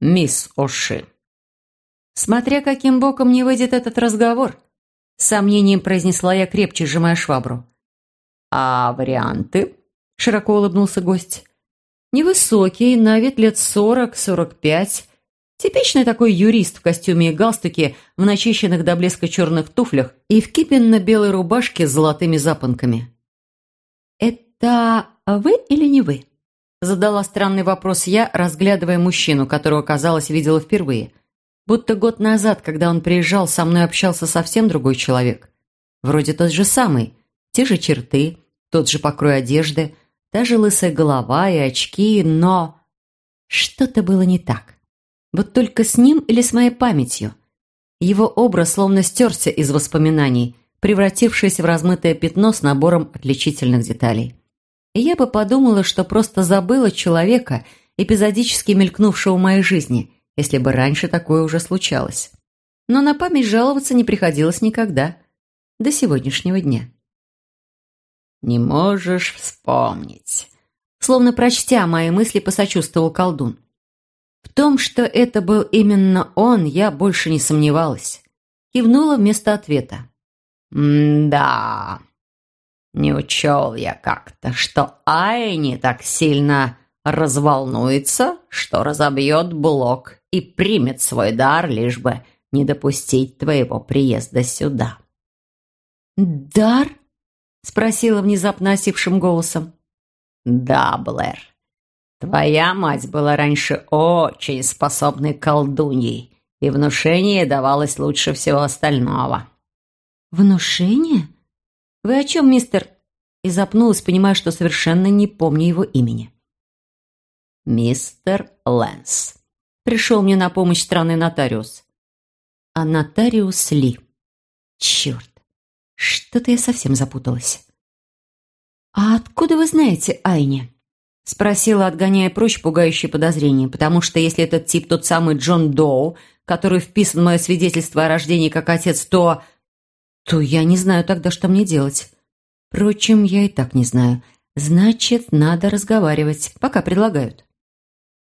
Speaker 2: мисс Оши?»
Speaker 1: «Смотря каким боком не выйдет этот разговор», с сомнением произнесла я, крепче сжимая швабру.
Speaker 2: «А варианты?» – широко улыбнулся гость.
Speaker 1: Невысокий, на вид лет сорок-сорок пять. Типичный такой юрист в костюме и галстуке, в начищенных до блеска черных туфлях и в кипенно-белой рубашке с золотыми запонками. «Это вы или не вы?» Задала странный вопрос я, разглядывая мужчину, которого, казалось, видела впервые. Будто год назад, когда он приезжал, со мной общался совсем другой человек. Вроде тот же самый, те же черты, тот же покрой одежды – та же лысая голова и очки, но... Что-то было не так. Вот только с ним или с моей памятью. Его образ словно стерся из воспоминаний, превратившись в размытое пятно с набором отличительных деталей. И я бы подумала, что просто забыла человека, эпизодически мелькнувшего в моей жизни, если бы раньше такое уже случалось. Но на память жаловаться не приходилось никогда. До сегодняшнего дня.
Speaker 2: «Не можешь вспомнить».
Speaker 1: Словно прочтя мои мысли, посочувствовал колдун. В том, что это был именно он, я больше не сомневалась. Кивнула вместо ответа.
Speaker 2: «Да, не учел я как-то, что Айни так сильно разволнуется, что разобьет блок и примет свой дар, лишь бы не допустить твоего приезда сюда».
Speaker 1: «Дар?» Спросила внезапно осипшим голосом.
Speaker 2: «Да, Блэр. Твоя мать была раньше очень способной колдуньей, и внушение давалось лучше всего остального».
Speaker 1: «Внушение? Вы о чем, мистер?» И запнулась, понимая, что совершенно не помню его имени.
Speaker 2: «Мистер Лэнс».
Speaker 1: Пришел мне на помощь странный нотариус. А нотариус Ли. Черт, что-то я совсем запуталась. «А откуда вы знаете Айни?» Спросила, отгоняя прочь пугающие подозрения, потому что если этот тип тот самый Джон Доу, который вписан в мое свидетельство о рождении как отец, то... то я не знаю тогда, что мне делать. Впрочем, я и так не знаю. Значит, надо разговаривать, пока предлагают.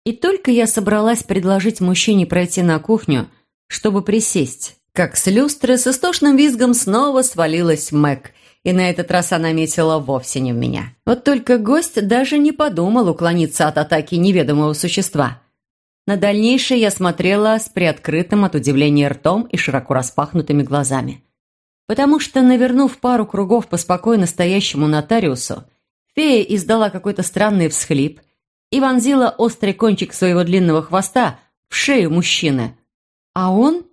Speaker 1: И только я собралась предложить мужчине пройти на кухню, чтобы присесть, как с люстры с истошным визгом снова свалилась Мэг, и на этот раз она метила вовсе не в меня. Вот только гость даже не подумал уклониться от атаки неведомого существа. На дальнейшее я смотрела с приоткрытым от удивления ртом и широко распахнутыми глазами. Потому что, навернув пару кругов по спокойно стоящему нотариусу, фея издала какой-то странный всхлип и вонзила острый кончик своего длинного хвоста в шею мужчины. А он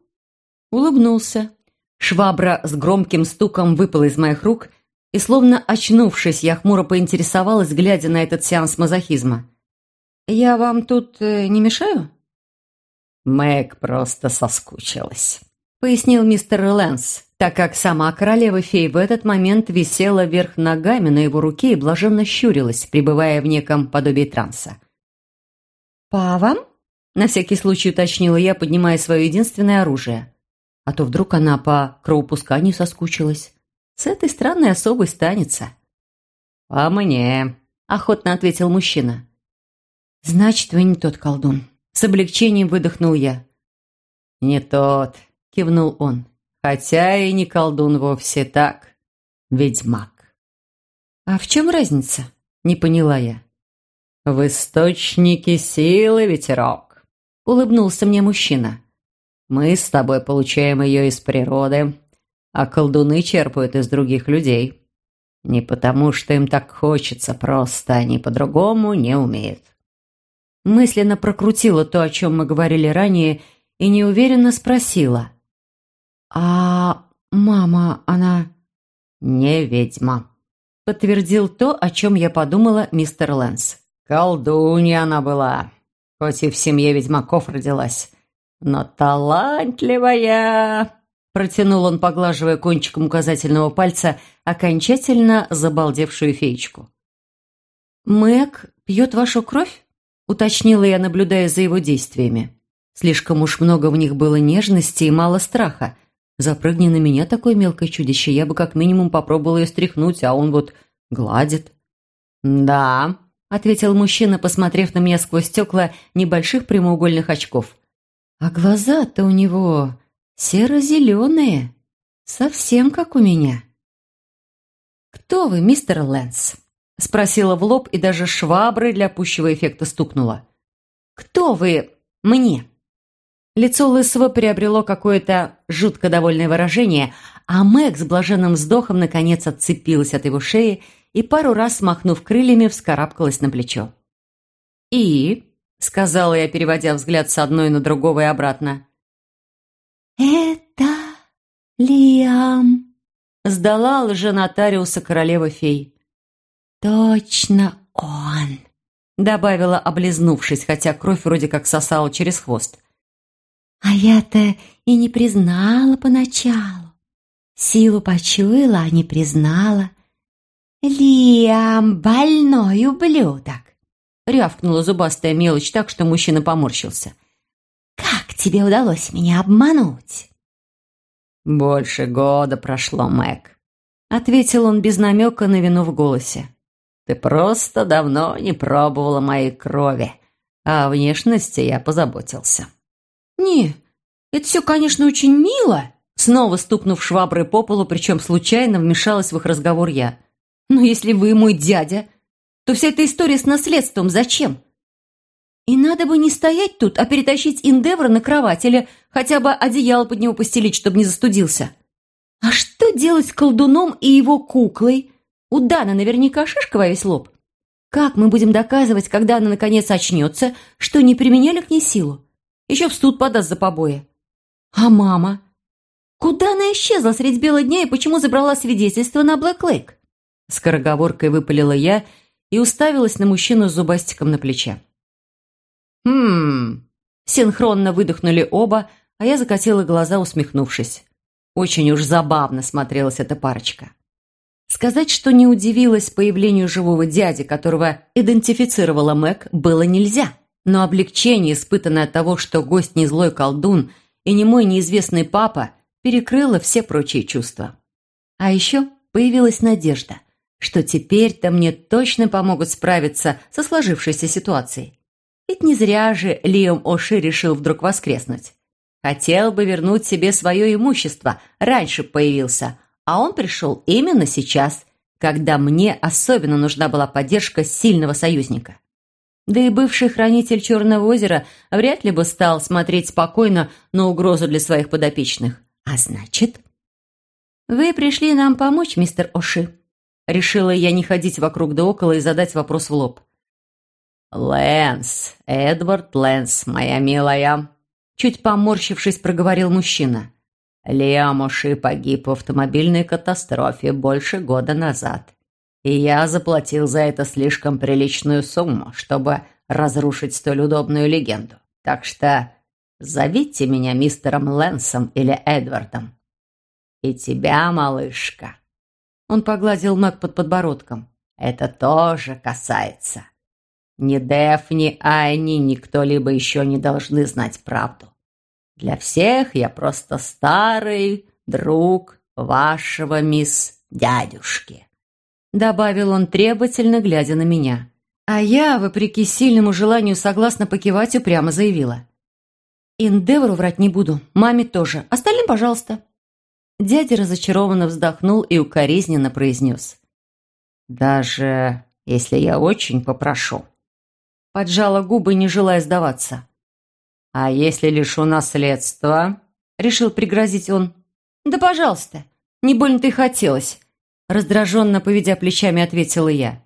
Speaker 1: улыбнулся. Швабра с громким стуком выпала из моих рук, и, словно очнувшись, я хмуро поинтересовалась, глядя на этот сеанс мазохизма. «Я вам тут э, не мешаю?»
Speaker 2: «Мэг просто соскучилась», —
Speaker 1: пояснил мистер Лэнс, так как сама королева фей в этот момент висела вверх ногами на его руке и блаженно щурилась, пребывая в неком подобии транса. «По вам?» — на всякий случай уточнила я, поднимая свое единственное оружие а то вдруг она по кровопусканию соскучилась. С этой странной особой станется.
Speaker 2: «А мне», —
Speaker 1: охотно ответил мужчина. «Значит, вы не тот колдун». С облегчением выдохнул я.
Speaker 2: «Не тот», — кивнул он. «Хотя и не колдун вовсе так. Ведьмак».
Speaker 1: «А в чем разница?» — не поняла я.
Speaker 2: «В источнике силы, ветерок», — улыбнулся мне мужчина. Мы с тобой получаем ее из природы, а колдуны черпают из других людей. Не потому, что им так хочется, просто они по-другому не умеют.
Speaker 1: Мысленно прокрутила то, о чем мы говорили ранее, и неуверенно спросила. «А мама, она...»
Speaker 2: «Не ведьма», —
Speaker 1: подтвердил то, о чем я подумала мистер Лэнс.
Speaker 2: «Колдунья она была, хоть и в семье ведьмаков родилась» но талантливая!» Протянул он, поглаживая кончиком указательного пальца окончательно забалдевшую феечку.
Speaker 3: «Мэг пьет вашу кровь?» — уточнила я, наблюдая за его действиями. Слишком уж много в них было нежности и мало страха. Запрыгни на меня такое мелкое чудище, я бы как минимум попробовала ее стряхнуть, а он вот гладит.
Speaker 2: «Да», — ответил мужчина, посмотрев на меня сквозь стекла небольших прямоугольных очков.
Speaker 3: «А глаза-то у него серо-зеленые, совсем как у меня». «Кто вы, мистер Лэнс?» — спросила в лоб и даже шваброй для пущего эффекта стукнула. «Кто вы мне?» Лицо Лысого приобрело какое-то жутко довольное выражение, а Мэг с блаженным вздохом наконец отцепилась от его шеи и пару раз, смахнув крыльями, вскарабкалась на плечо. «И?» — сказала я, переводя взгляд с одной на другого и обратно.
Speaker 1: «Это Лиам», —
Speaker 3: сдала лженотариуса королева-фей.
Speaker 1: «Точно он», —
Speaker 3: добавила, облизнувшись, хотя кровь вроде как сосала через хвост.
Speaker 1: А я-то и не признала поначалу. Силу почуяла, а не признала. «Лиам, больной ублюдок!»
Speaker 3: Рявкнула зубастая мелочь так, что мужчина поморщился.
Speaker 1: «Как тебе удалось меня обмануть?»
Speaker 2: «Больше года прошло, Мэг», —
Speaker 3: ответил он без намека на вину в голосе.
Speaker 2: «Ты просто давно не пробовала моей крови, а о внешности я позаботился».
Speaker 3: «Не, это все, конечно, очень мило», снова стукнув шваброй по полу, причем случайно вмешалась в их разговор я. «Но если вы мой дядя, то вся эта история с наследством зачем? И надо бы не стоять тут, а перетащить Индевра на кровать или хотя бы одеяло под него постелить, чтобы не застудился. А что делать с колдуном и его куклой? У Дана наверняка шишка во весь лоб. Как мы будем доказывать, когда она наконец очнется, что не применяли к ней силу? Еще в суд подаст за побои. А мама? Куда она исчезла средь бела дня и почему забрала свидетельство на Блэк Лейк? Скороговоркой выпалила я и уставилась на мужчину с зубастиком на плече. «Хм...» Синхронно выдохнули оба, а я закатила глаза, усмехнувшись. Очень уж забавно смотрелась эта парочка. Сказать, что не удивилась появлению живого дяди, которого идентифицировала Мэг, было нельзя. Но облегчение, испытанное от того, что гость не злой колдун и не мой неизвестный папа, перекрыло все прочие чувства. А еще появилась надежда, что теперь-то мне точно помогут справиться со сложившейся ситуацией. Ведь не зря же Лиам Оши решил вдруг воскреснуть. Хотел бы вернуть себе свое имущество, раньше появился, а он пришел именно сейчас, когда мне особенно нужна была поддержка сильного союзника. Да и бывший хранитель Черного озера вряд ли бы стал смотреть спокойно на угрозу для своих подопечных. А значит... «Вы пришли нам помочь, мистер Оши?» Решила я не ходить вокруг да около и задать вопрос в лоб.
Speaker 2: «Лэнс, Эдвард Лэнс, моя милая», чуть поморщившись, проговорил мужчина. «Лиам Оши погиб в автомобильной катастрофе больше года назад и я заплатил за это слишком приличную сумму, чтобы разрушить столь удобную легенду. Так что зовите меня мистером Лэнсом или Эдвардом. И тебя, малышка. Он погладил Мэг под подбородком. Это тоже касается. Ни Деф, ни Айни, ни кто-либо еще не должны знать правду. Для всех я просто старый друг вашего мисс дядюшки.
Speaker 3: Добавил он требовательно, глядя на меня. А я, вопреки сильному желанию согласно покивать, упрямо заявила. «Индевору врать не буду, маме тоже. Остальным, пожалуйста». Дядя разочарованно вздохнул и укоризненно произнес.
Speaker 2: «Даже если я очень попрошу».
Speaker 3: Поджала губы, не желая сдаваться.
Speaker 2: «А если лишу наследства?»
Speaker 3: Решил пригрозить он. «Да пожалуйста, не больно-то и хотелось. Раздраженно поведя плечами, ответила я.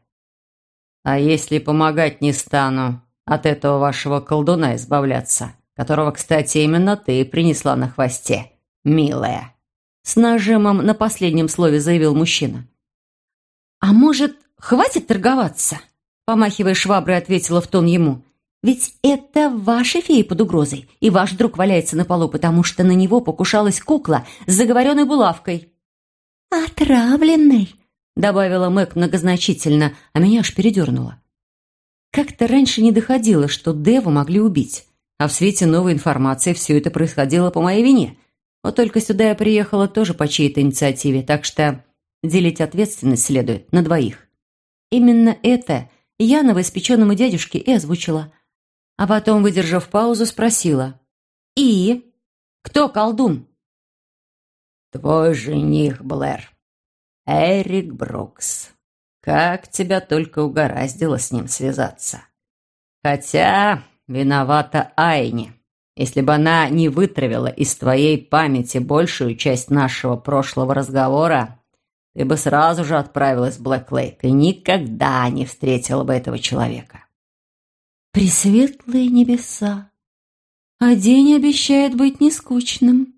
Speaker 2: «А если помогать не стану, от этого вашего колдуна избавляться, которого, кстати, именно ты принесла на хвосте, милая?»
Speaker 3: С нажимом на последнем слове заявил мужчина. «А может, хватит торговаться?» Помахивая шваброй, ответила в тон ему. Ведь это ваша фея под угрозой, и ваш друг валяется на полу, потому что на него покушалась кукла с заговоренной булавкой». «Отравленной», — добавила Мэг многозначительно, а меня аж передернуло. Как-то раньше не доходило, что Деву могли убить, а в свете новой информации все это происходило по моей вине. Вот только сюда я приехала тоже по чьей-то инициативе, так что делить ответственность следует на двоих. Именно это я новоиспеченному дядюшке и озвучила — а потом, выдержав паузу, спросила. «И? Кто колдун?»
Speaker 2: «Твой жених, Блэр. Эрик Брукс. Как тебя только угораздило с ним связаться. Хотя виновата Айни. Если бы она не вытравила из твоей памяти большую часть нашего прошлого разговора, ты бы сразу же отправилась в Блэк-Лейк и никогда не встретила бы этого человека.
Speaker 3: Пресветлые небеса! А день обещает быть нескучным,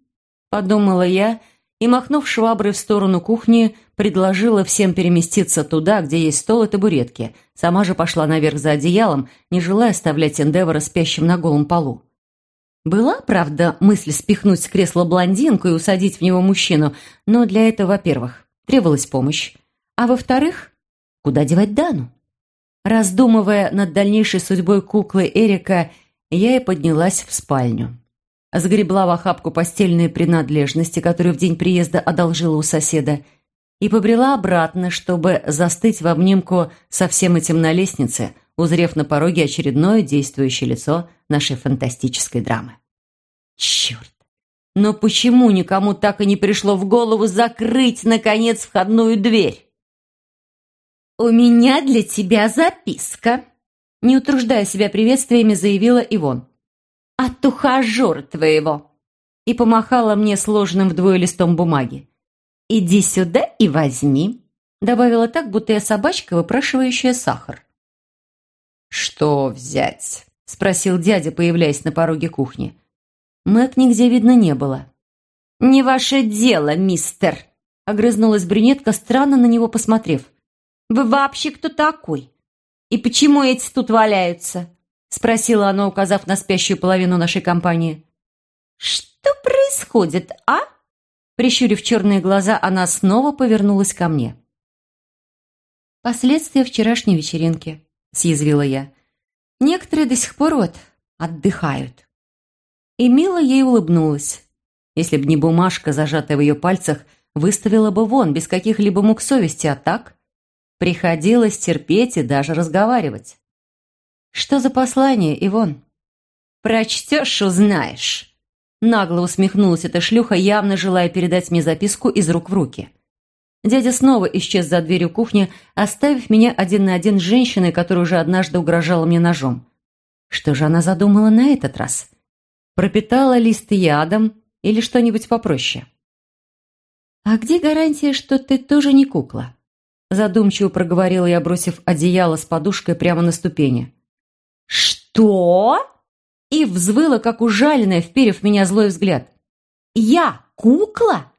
Speaker 3: подумала я и, махнув шваброй в сторону кухни, предложила всем переместиться туда, где есть стол и табуретки. Сама же пошла наверх за одеялом, не желая оставлять Эндевора спящим на голом полу. Была, правда, мысль спихнуть с кресла блондинку и усадить в него мужчину, но для этого, во-первых, требовалась помощь, а во-вторых, куда девать Дану? Раздумывая над дальнейшей судьбой куклы Эрика, я и поднялась в спальню. Сгребла в охапку постельные принадлежности, которые в день приезда одолжила у соседа, и побрела обратно, чтобы застыть в обнимку со всем этим на лестнице, узрев на пороге очередное действующее лицо нашей фантастической драмы. Черт! Но почему никому так и не пришло в голову закрыть, наконец, входную дверь? «У меня для тебя записка», — не утруждая себя приветствиями, заявила Ивон. «От ухажера твоего» и помахала мне сложенным вдвое листом бумаги. «Иди сюда и возьми», — добавила так, будто я собачка, выпрашивающая сахар.
Speaker 2: «Что взять?»
Speaker 3: — спросил дядя, появляясь на пороге кухни. Мэг нигде видно не было. «Не ваше дело, мистер!» — огрызнулась брюнетка, странно на него посмотрев. Вы вообще кто такой? И почему эти тут валяются?» Спросила она, указав на спящую половину нашей компании. «Что происходит, а?» Прищурив черные глаза, она снова повернулась ко мне. «Последствия вчерашней вечеринки», — съязвила я. «Некоторые до сих пор вот отдыхают». И мило ей улыбнулась. Если б не бумажка, зажатая в ее пальцах, выставила бы вон, без каких-либо мук совести, а так Приходилось терпеть и даже разговаривать. «Что за послание, Ивон?» «Прочтешь, узнаешь». Нагло усмехнулась эта шлюха, явно желая передать мне записку из рук в руки. Дядя снова исчез за дверью кухни, оставив меня один на один с женщиной, которая уже однажды угрожала мне ножом. Что же она задумала на этот раз? Пропитала лист ядом или что-нибудь попроще? «А где гарантия, что ты тоже не кукла?» Задумчиво проговорила я, бросив одеяло с подушкой прямо на ступени. «Что?» И взвыла, как ужаленная, вперев меня злой взгляд. «Я кукла?»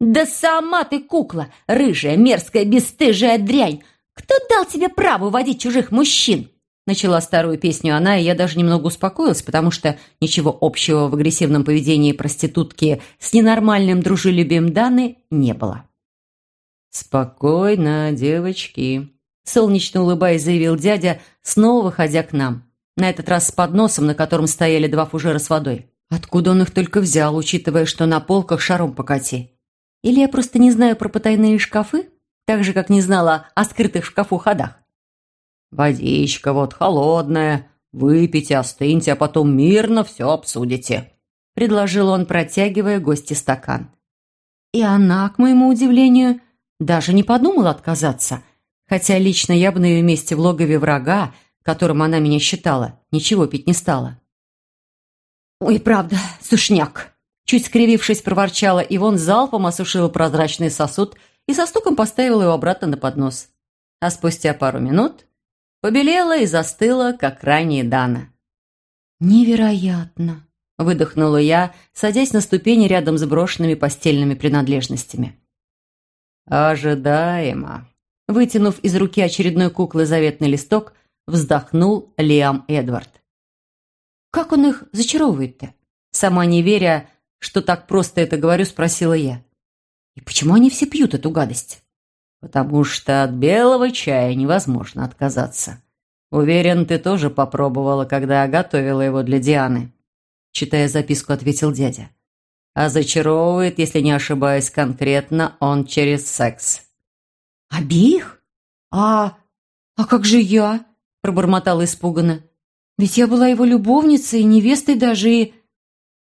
Speaker 3: «Да сама ты кукла, рыжая, мерзкая, бесстыжая дрянь! Кто дал тебе право водить чужих мужчин?» Начала старую песню она, и я даже немного успокоилась, потому что ничего общего в агрессивном поведении проститутки с ненормальным дружелюбием Даны не было.
Speaker 2: «Спокойно, девочки», —
Speaker 3: солнечно улыбаясь, заявил дядя, снова выходя к нам. На этот раз с подносом, на котором стояли два фужера с водой. Откуда он их только взял, учитывая, что на полках шаром покати? Или я просто не знаю про потайные шкафы, так же, как не знала о скрытых в шкафу ходах?
Speaker 2: «Водичка вот холодная, выпейте, остыньте, а потом мирно все обсудите», — предложил он, протягивая гости стакан.
Speaker 3: И она, к моему удивлению, даже не подумала отказаться, хотя лично я бы на ее месте в логове врага, которым она меня считала, ничего пить не стала. «Ой, правда, сушняк!» Чуть скривившись, проворчала, и вон залпом осушила прозрачный сосуд и со стуком поставила его обратно на поднос. А спустя пару минут побелела и застыла, как ранее Дана. «Невероятно!» — выдохнула я, садясь на ступени рядом с брошенными постельными принадлежностями.
Speaker 2: «Ожидаемо».
Speaker 3: Вытянув из руки очередной куклы заветный листок, вздохнул Лиам Эдвард.
Speaker 1: как он их зачаровывает-то? Сама не веря, что так просто это говорю, спросила я. И почему они все пьют эту гадость?
Speaker 2: Потому что от белого чая невозможно отказаться. Уверен, ты тоже попробовала, когда готовила его для Дианы. Читая записку, ответил дядя. А зачаровывает, если не ошибаюсь конкретно, он через секс.
Speaker 1: Обеих? А... а как же я? Пробормотала испуганно. Ведь я была его любовницей, невестой даже и...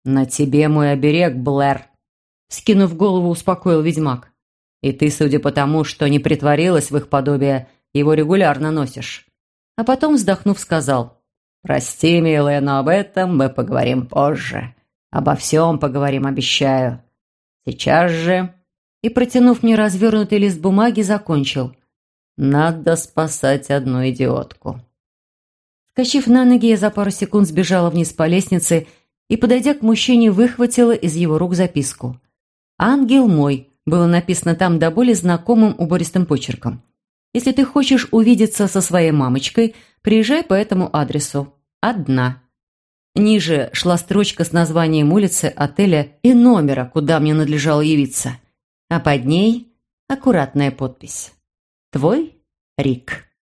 Speaker 2: «На тебе мой оберег, Блэр», — скинув голову, успокоил ведьмак. «И ты, судя по тому, что не притворилась в их подобие, его регулярно носишь». А потом, вздохнув, сказал, «Прости, милая, но об этом мы поговорим позже. Обо всем поговорим, обещаю. Сейчас же...» И, протянув мне развернутый лист бумаги, закончил. «Надо спасать одну идиотку».
Speaker 1: Скачив на ноги, я за пару секунд сбежала вниз по лестнице и, подойдя к мужчине, выхватила из его рук записку. «Ангел мой» было написано там до более знакомым убористым почерком. «Если ты хочешь увидеться со своей мамочкой, приезжай по этому адресу. Одна». Ниже шла строчка с названием улицы, отеля и номера, куда мне надлежало явиться. А под ней аккуратная подпись. «Твой Рик».